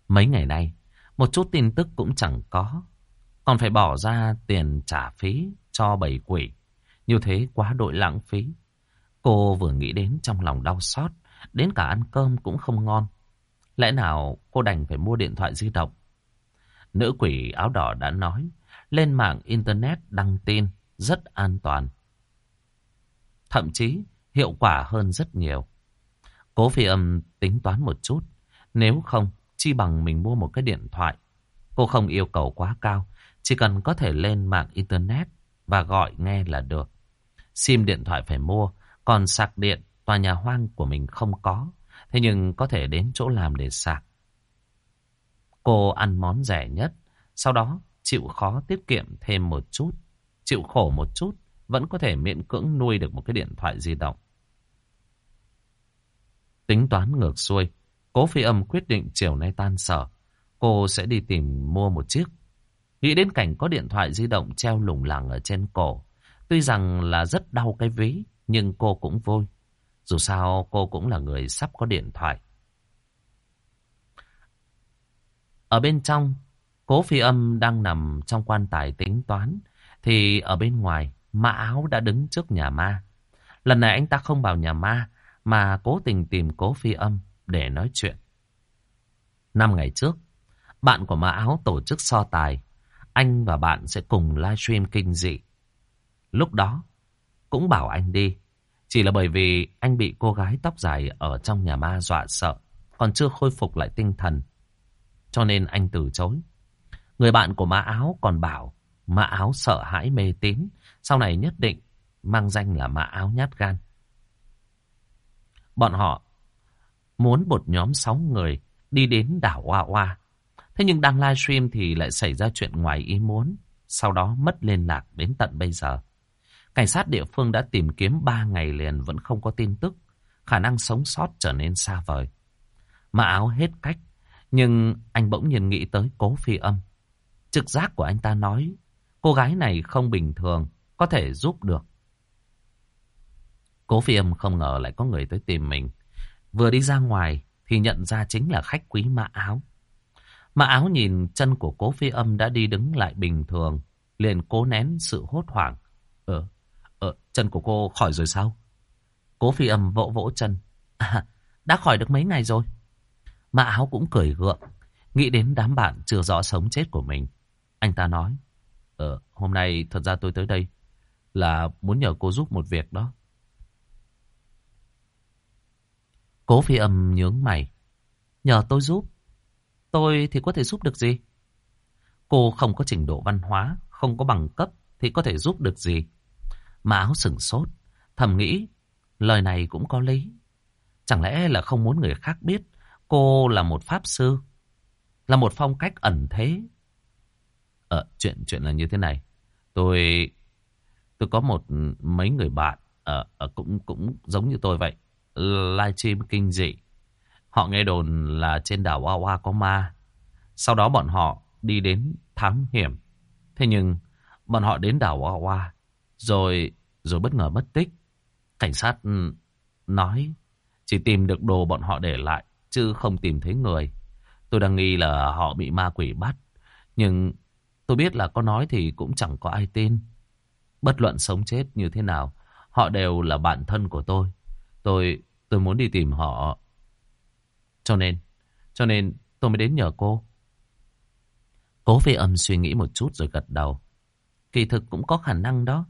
Mấy ngày nay, một chút tin tức cũng chẳng có. Còn phải bỏ ra tiền trả phí cho bảy quỷ. Như thế quá đội lãng phí. Cô vừa nghĩ đến trong lòng đau xót, đến cả ăn cơm cũng không ngon. Lẽ nào cô đành phải mua điện thoại di động? Nữ quỷ áo đỏ đã nói, lên mạng Internet đăng tin rất an toàn. Thậm chí hiệu quả hơn rất nhiều. Cố phi âm tính toán một chút. Nếu không, chi bằng mình mua một cái điện thoại. Cô không yêu cầu quá cao, chỉ cần có thể lên mạng Internet và gọi nghe là được. SIM điện thoại phải mua, còn sạc điện tòa nhà hoang của mình không có. Thế nhưng có thể đến chỗ làm để sạc. Cô ăn món rẻ nhất, sau đó chịu khó tiết kiệm thêm một chút, chịu khổ một chút, vẫn có thể miễn cưỡng nuôi được một cái điện thoại di động. Tính toán ngược xuôi, Cố phi âm quyết định chiều nay tan sở. Cô sẽ đi tìm mua một chiếc. Nghĩ đến cảnh có điện thoại di động treo lủng lẳng ở trên cổ. Tuy rằng là rất đau cái ví, nhưng cô cũng vui. Dù sao cô cũng là người sắp có điện thoại. Ở bên trong, cố phi âm đang nằm trong quan tài tính toán. Thì ở bên ngoài, ma áo đã đứng trước nhà ma. Lần này anh ta không vào nhà ma, mà cố tình tìm cố phi âm để nói chuyện. Năm ngày trước, bạn của Ma Áo tổ chức so tài. Anh và bạn sẽ cùng livestream kinh dị. Lúc đó, cũng bảo anh đi. Chỉ là bởi vì anh bị cô gái tóc dài ở trong nhà ma dọa sợ. Còn chưa khôi phục lại tinh thần. Cho nên anh từ chối. Người bạn của Ma Áo còn bảo Ma Áo sợ hãi mê tín. Sau này nhất định mang danh là Ma Áo nhát gan. Bọn họ muốn một nhóm sáu người đi đến đảo Hoa Hoa. Thế nhưng đang livestream thì lại xảy ra chuyện ngoài ý muốn. Sau đó mất liên lạc đến tận bây giờ. Cảnh sát địa phương đã tìm kiếm 3 ngày liền vẫn không có tin tức. Khả năng sống sót trở nên xa vời. Mà áo hết cách. Nhưng anh bỗng nhiên nghĩ tới cố phi âm. Trực giác của anh ta nói cô gái này không bình thường, có thể giúp được. Cố phi âm không ngờ lại có người tới tìm mình. Vừa đi ra ngoài thì nhận ra chính là khách quý mã áo. Mã áo nhìn chân của cố phi âm đã đi đứng lại bình thường, liền cố nén sự hốt hoảng. Ờ, ờ, chân của cô khỏi rồi sao? Cố phi âm vỗ vỗ chân. À, đã khỏi được mấy ngày rồi. Mã áo cũng cười gượng, nghĩ đến đám bạn chưa rõ sống chết của mình. Anh ta nói, Ờ, hôm nay thật ra tôi tới đây là muốn nhờ cô giúp một việc đó. Cố phi âm nhướng mày. Nhờ tôi giúp. Tôi thì có thể giúp được gì? Cô không có trình độ văn hóa, không có bằng cấp, thì có thể giúp được gì? Mà áo sừng sốt, thầm nghĩ, lời này cũng có lý. Chẳng lẽ là không muốn người khác biết cô là một pháp sư, là một phong cách ẩn thế? Ờ, chuyện chuyện là như thế này. Tôi tôi có một mấy người bạn ở uh, cũng cũng giống như tôi vậy, livestream kinh dị. Họ nghe đồn là trên đảo Wawa có ma. Sau đó bọn họ đi đến thám hiểm. Thế nhưng bọn họ đến đảo Wawa rồi rồi bất ngờ mất tích. Cảnh sát ừ, nói chỉ tìm được đồ bọn họ để lại chứ không tìm thấy người. Tôi đang nghi là họ bị ma quỷ bắt. Nhưng tôi biết là có nói thì cũng chẳng có ai tin. Bất luận sống chết như thế nào, họ đều là bạn thân của tôi. Tôi tôi muốn đi tìm họ. Cho nên, cho nên tôi mới đến nhờ cô. Cố phi âm suy nghĩ một chút rồi gật đầu. Kỳ thực cũng có khả năng đó.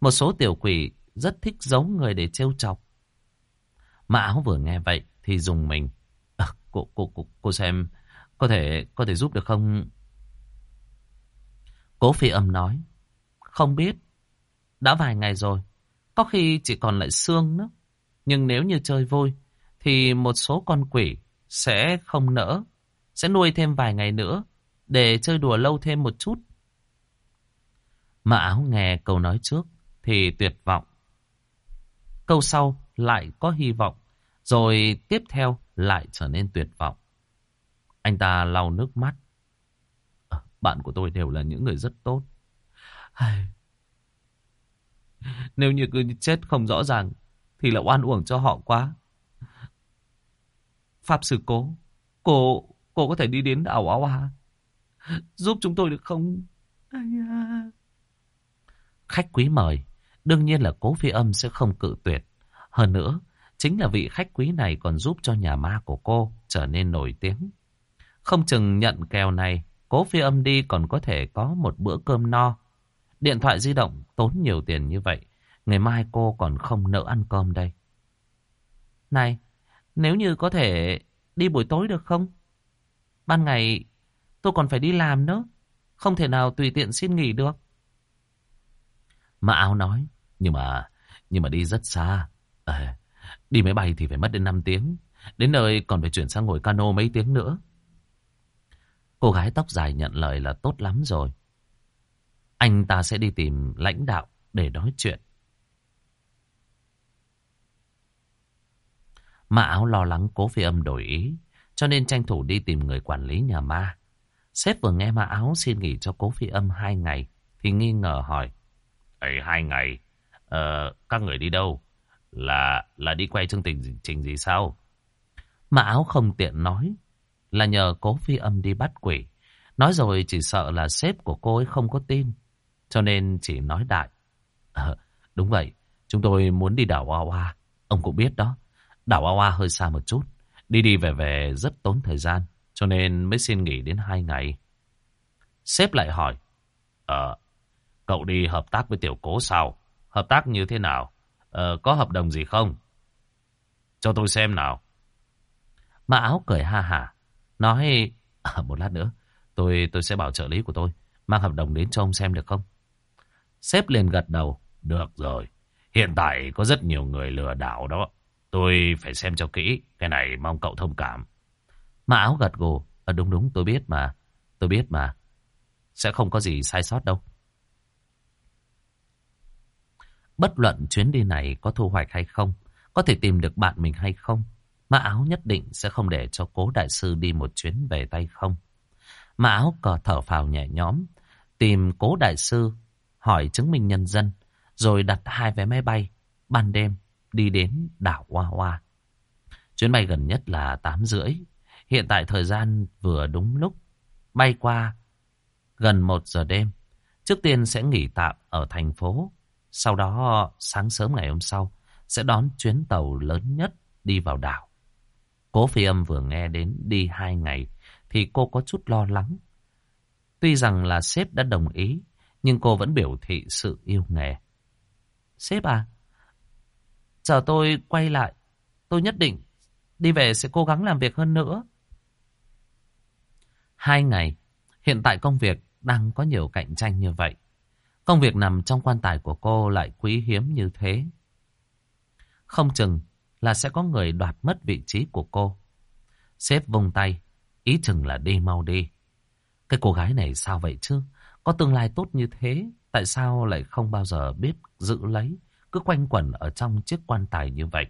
Một số tiểu quỷ rất thích giấu người để trêu chọc. Mã áo vừa nghe vậy thì dùng mình. À, cô, cô, cô, cô xem, có thể, có thể giúp được không? Cố phi âm nói. Không biết. Đã vài ngày rồi. Có khi chỉ còn lại xương nữa. Nhưng nếu như chơi vui, thì một số con quỷ sẽ không nỡ. Sẽ nuôi thêm vài ngày nữa để chơi đùa lâu thêm một chút. Mà áo nghe câu nói trước thì tuyệt vọng. Câu sau lại có hy vọng, rồi tiếp theo lại trở nên tuyệt vọng. Anh ta lau nước mắt. À, bạn của tôi đều là những người rất tốt. Nếu như cứ chết không rõ ràng thì là oan uổng cho họ quá. Pháp sư cố, cô, cô có thể đi đến đảo áo à? Giúp chúng tôi được không? Khách quý mời, đương nhiên là cố phi âm sẽ không cự tuyệt. Hơn nữa, chính là vị khách quý này còn giúp cho nhà ma của cô trở nên nổi tiếng. Không chừng nhận kèo này, cố phi âm đi còn có thể có một bữa cơm no. Điện thoại di động tốn nhiều tiền như vậy, ngày mai cô còn không nỡ ăn cơm đây. Này, nếu như có thể đi buổi tối được không? Ban ngày tôi còn phải đi làm nữa. Không thể nào tùy tiện xin nghỉ được. Mã áo nói, nhưng mà, nhưng mà đi rất xa. À, đi máy bay thì phải mất đến 5 tiếng. Đến nơi còn phải chuyển sang ngồi cano mấy tiếng nữa. Cô gái tóc dài nhận lời là tốt lắm rồi. Anh ta sẽ đi tìm lãnh đạo để nói chuyện. Mã áo lo lắng cố phi âm đổi ý, cho nên tranh thủ đi tìm người quản lý nhà ma. Sếp vừa nghe Mã áo xin nghỉ cho cố phi âm hai ngày, thì nghi ngờ hỏi. Ấy hai ngày, ờ, các người đi đâu? Là là đi quay chương trình trình gì sao? Mã áo không tiện nói, là nhờ cố phi âm đi bắt quỷ. Nói rồi chỉ sợ là sếp của cô ấy không có tin, cho nên chỉ nói đại. Ờ, đúng vậy, chúng tôi muốn đi đảo Hoa Hoa, ông cũng biết đó. Đảo ao Hoa hơi xa một chút, đi đi về về rất tốn thời gian, cho nên mới xin nghỉ đến hai ngày. Sếp lại hỏi, Ờ, cậu đi hợp tác với tiểu cố sao? Hợp tác như thế nào? Ờ, có hợp đồng gì không? Cho tôi xem nào. Mà áo cười ha hả, nói, à, một lát nữa, tôi tôi sẽ bảo trợ lý của tôi mang hợp đồng đến cho ông xem được không? Sếp liền gật đầu, được rồi. Hiện tại có rất nhiều người lừa đảo đó. Tôi phải xem cho kỹ. Cái này mong cậu thông cảm. Mà áo gật gù. À, đúng đúng tôi biết mà. Tôi biết mà. Sẽ không có gì sai sót đâu. Bất luận chuyến đi này có thu hoạch hay không. Có thể tìm được bạn mình hay không. Mà áo nhất định sẽ không để cho cố đại sư đi một chuyến về tay không. Mà áo cờ thở phào nhẹ nhõm. Tìm cố đại sư. Hỏi chứng minh nhân dân. Rồi đặt hai vé máy bay. Ban đêm đi đến đảo Hoa Hoa. Chuyến bay gần nhất là 8 rưỡi. Hiện tại thời gian vừa đúng lúc. Bay qua gần 1 giờ đêm. Trước tiên sẽ nghỉ tạm ở thành phố. Sau đó sáng sớm ngày hôm sau sẽ đón chuyến tàu lớn nhất đi vào đảo. Cố phi âm vừa nghe đến đi hai ngày thì cô có chút lo lắng. Tuy rằng là sếp đã đồng ý nhưng cô vẫn biểu thị sự yêu nghề. Sếp à, Chờ tôi quay lại, tôi nhất định đi về sẽ cố gắng làm việc hơn nữa. Hai ngày, hiện tại công việc đang có nhiều cạnh tranh như vậy. Công việc nằm trong quan tài của cô lại quý hiếm như thế. Không chừng là sẽ có người đoạt mất vị trí của cô. Sếp vùng tay, ý chừng là đi mau đi. Cái cô gái này sao vậy chứ? Có tương lai tốt như thế, tại sao lại không bao giờ biết giữ lấy, cứ quanh quẩn ở trong chiếc quan tài như vậy?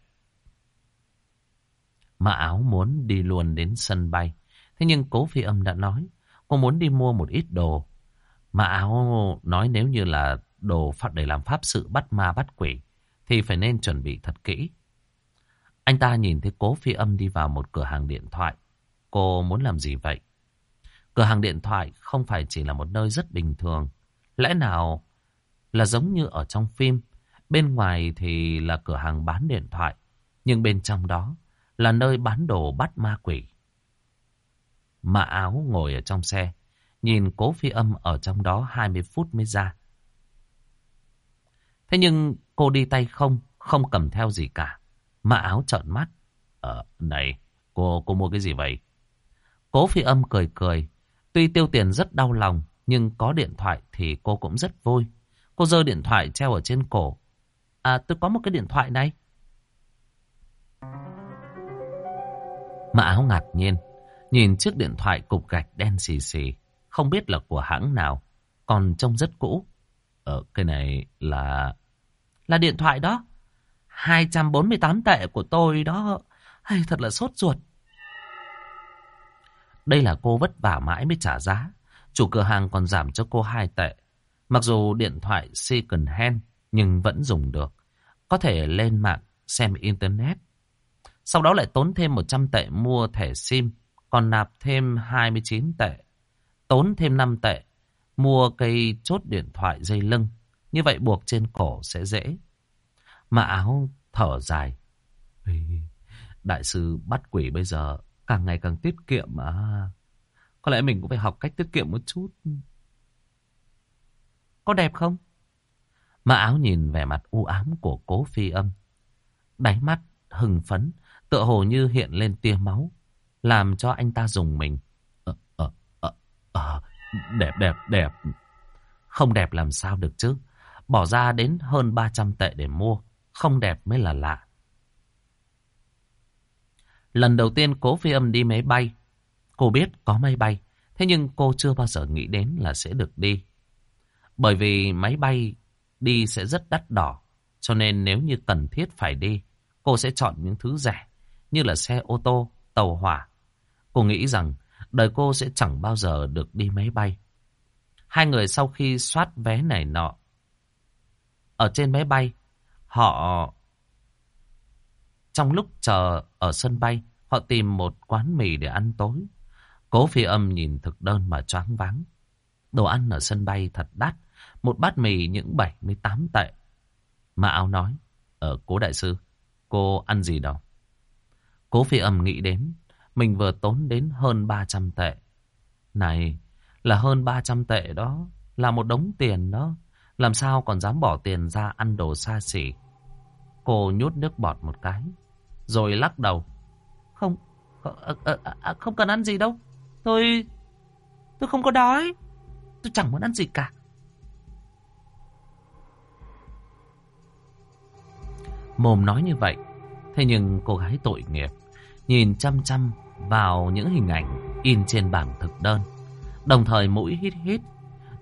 Mã áo muốn đi luôn đến sân bay. Thế nhưng cố phi âm đã nói, cô muốn đi mua một ít đồ. Mã áo nói nếu như là đồ để làm pháp sự bắt ma bắt quỷ, thì phải nên chuẩn bị thật kỹ. Anh ta nhìn thấy cố phi âm đi vào một cửa hàng điện thoại. Cô muốn làm gì vậy? Cửa hàng điện thoại không phải chỉ là một nơi rất bình thường. Lẽ nào là giống như ở trong phim. Bên ngoài thì là cửa hàng bán điện thoại. Nhưng bên trong đó là nơi bán đồ bắt ma quỷ. Mã áo ngồi ở trong xe. Nhìn cố phi âm ở trong đó 20 phút mới ra. Thế nhưng cô đi tay không, không cầm theo gì cả. Mã áo trợn mắt. Ờ, này, cô cô mua cái gì vậy? Cố phi âm cười cười. Tuy tiêu tiền rất đau lòng, nhưng có điện thoại thì cô cũng rất vui. Cô giơ điện thoại treo ở trên cổ. À, tôi có một cái điện thoại này. Mã áo ngạc nhiên. Nhìn chiếc điện thoại cục gạch đen xì xì. Không biết là của hãng nào. Còn trông rất cũ. Ờ, cái này là... Là điện thoại đó. 248 tệ của tôi đó. Hay thật là sốt ruột. Đây là cô vất vả mãi mới trả giá. Chủ cửa hàng còn giảm cho cô 2 tệ. Mặc dù điện thoại second hand nhưng vẫn dùng được. Có thể lên mạng xem internet. Sau đó lại tốn thêm 100 tệ mua thẻ SIM. Còn nạp thêm 29 tệ. Tốn thêm 5 tệ. Mua cây chốt điện thoại dây lưng. Như vậy buộc trên cổ sẽ dễ. Mà áo thở dài. Đại sư bắt quỷ bây giờ, càng ngày càng tiết kiệm mà. Có lẽ mình cũng phải học cách tiết kiệm một chút. Có đẹp không? Mà áo nhìn vẻ mặt u ám của cố phi âm. Đáy mắt hừng phấn, tựa hồ như hiện lên tia máu. Làm cho anh ta dùng mình. Ờ, ờ, ờ, ờ, đẹp, đẹp, đẹp. Không đẹp làm sao được chứ. Bỏ ra đến hơn 300 tệ để mua. Không đẹp mới là lạ. Lần đầu tiên cố phi âm đi máy bay. Cô biết có máy bay. Thế nhưng cô chưa bao giờ nghĩ đến là sẽ được đi. Bởi vì máy bay đi sẽ rất đắt đỏ. Cho nên nếu như cần thiết phải đi, cô sẽ chọn những thứ rẻ. Như là xe ô tô, tàu hỏa. Cô nghĩ rằng đời cô sẽ chẳng bao giờ được đi máy bay. Hai người sau khi soát vé này nọ. Ở trên máy bay, họ... Trong lúc chờ ở sân bay, họ tìm một quán mì để ăn tối. Cố phi âm nhìn thực đơn mà choáng váng. Đồ ăn ở sân bay thật đắt. Một bát mì những 78 tệ. Mà áo nói. Ở cố đại sư, cô ăn gì đâu? Cố phi âm nghĩ đến. Mình vừa tốn đến hơn 300 tệ. Này, là hơn 300 tệ đó. Là một đống tiền đó. Làm sao còn dám bỏ tiền ra ăn đồ xa xỉ. Cô nhút nước bọt một cái. Rồi lắc đầu. Không, ờ, ờ, không cần ăn gì đâu. Tôi... Tôi không có đói. Tôi chẳng muốn ăn gì cả. Mồm nói như vậy. Thế nhưng cô gái tội nghiệp. Nhìn chăm chăm vào những hình ảnh in trên bảng thực đơn. Đồng thời mũi hít hít.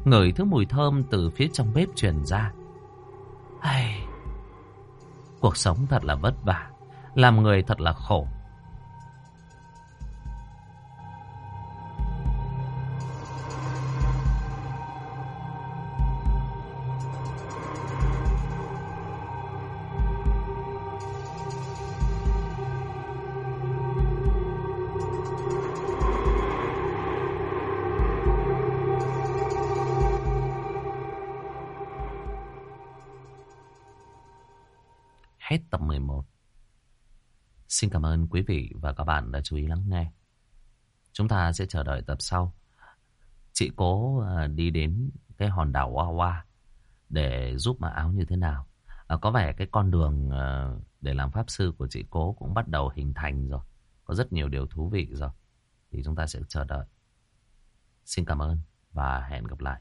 Ngửi thứ mùi thơm từ phía trong bếp truyền ra. Ai... Cuộc sống thật là vất vả. Làm người thật là khổ. Xin cảm ơn quý vị và các bạn đã chú ý lắng nghe. Chúng ta sẽ chờ đợi tập sau. Chị cố à, đi đến cái hòn đảo Hoa Hoa để giúp mà áo như thế nào. À, có vẻ cái con đường à, để làm pháp sư của chị cố cũng bắt đầu hình thành rồi. Có rất nhiều điều thú vị rồi. Thì chúng ta sẽ chờ đợi. Xin cảm ơn và hẹn gặp lại.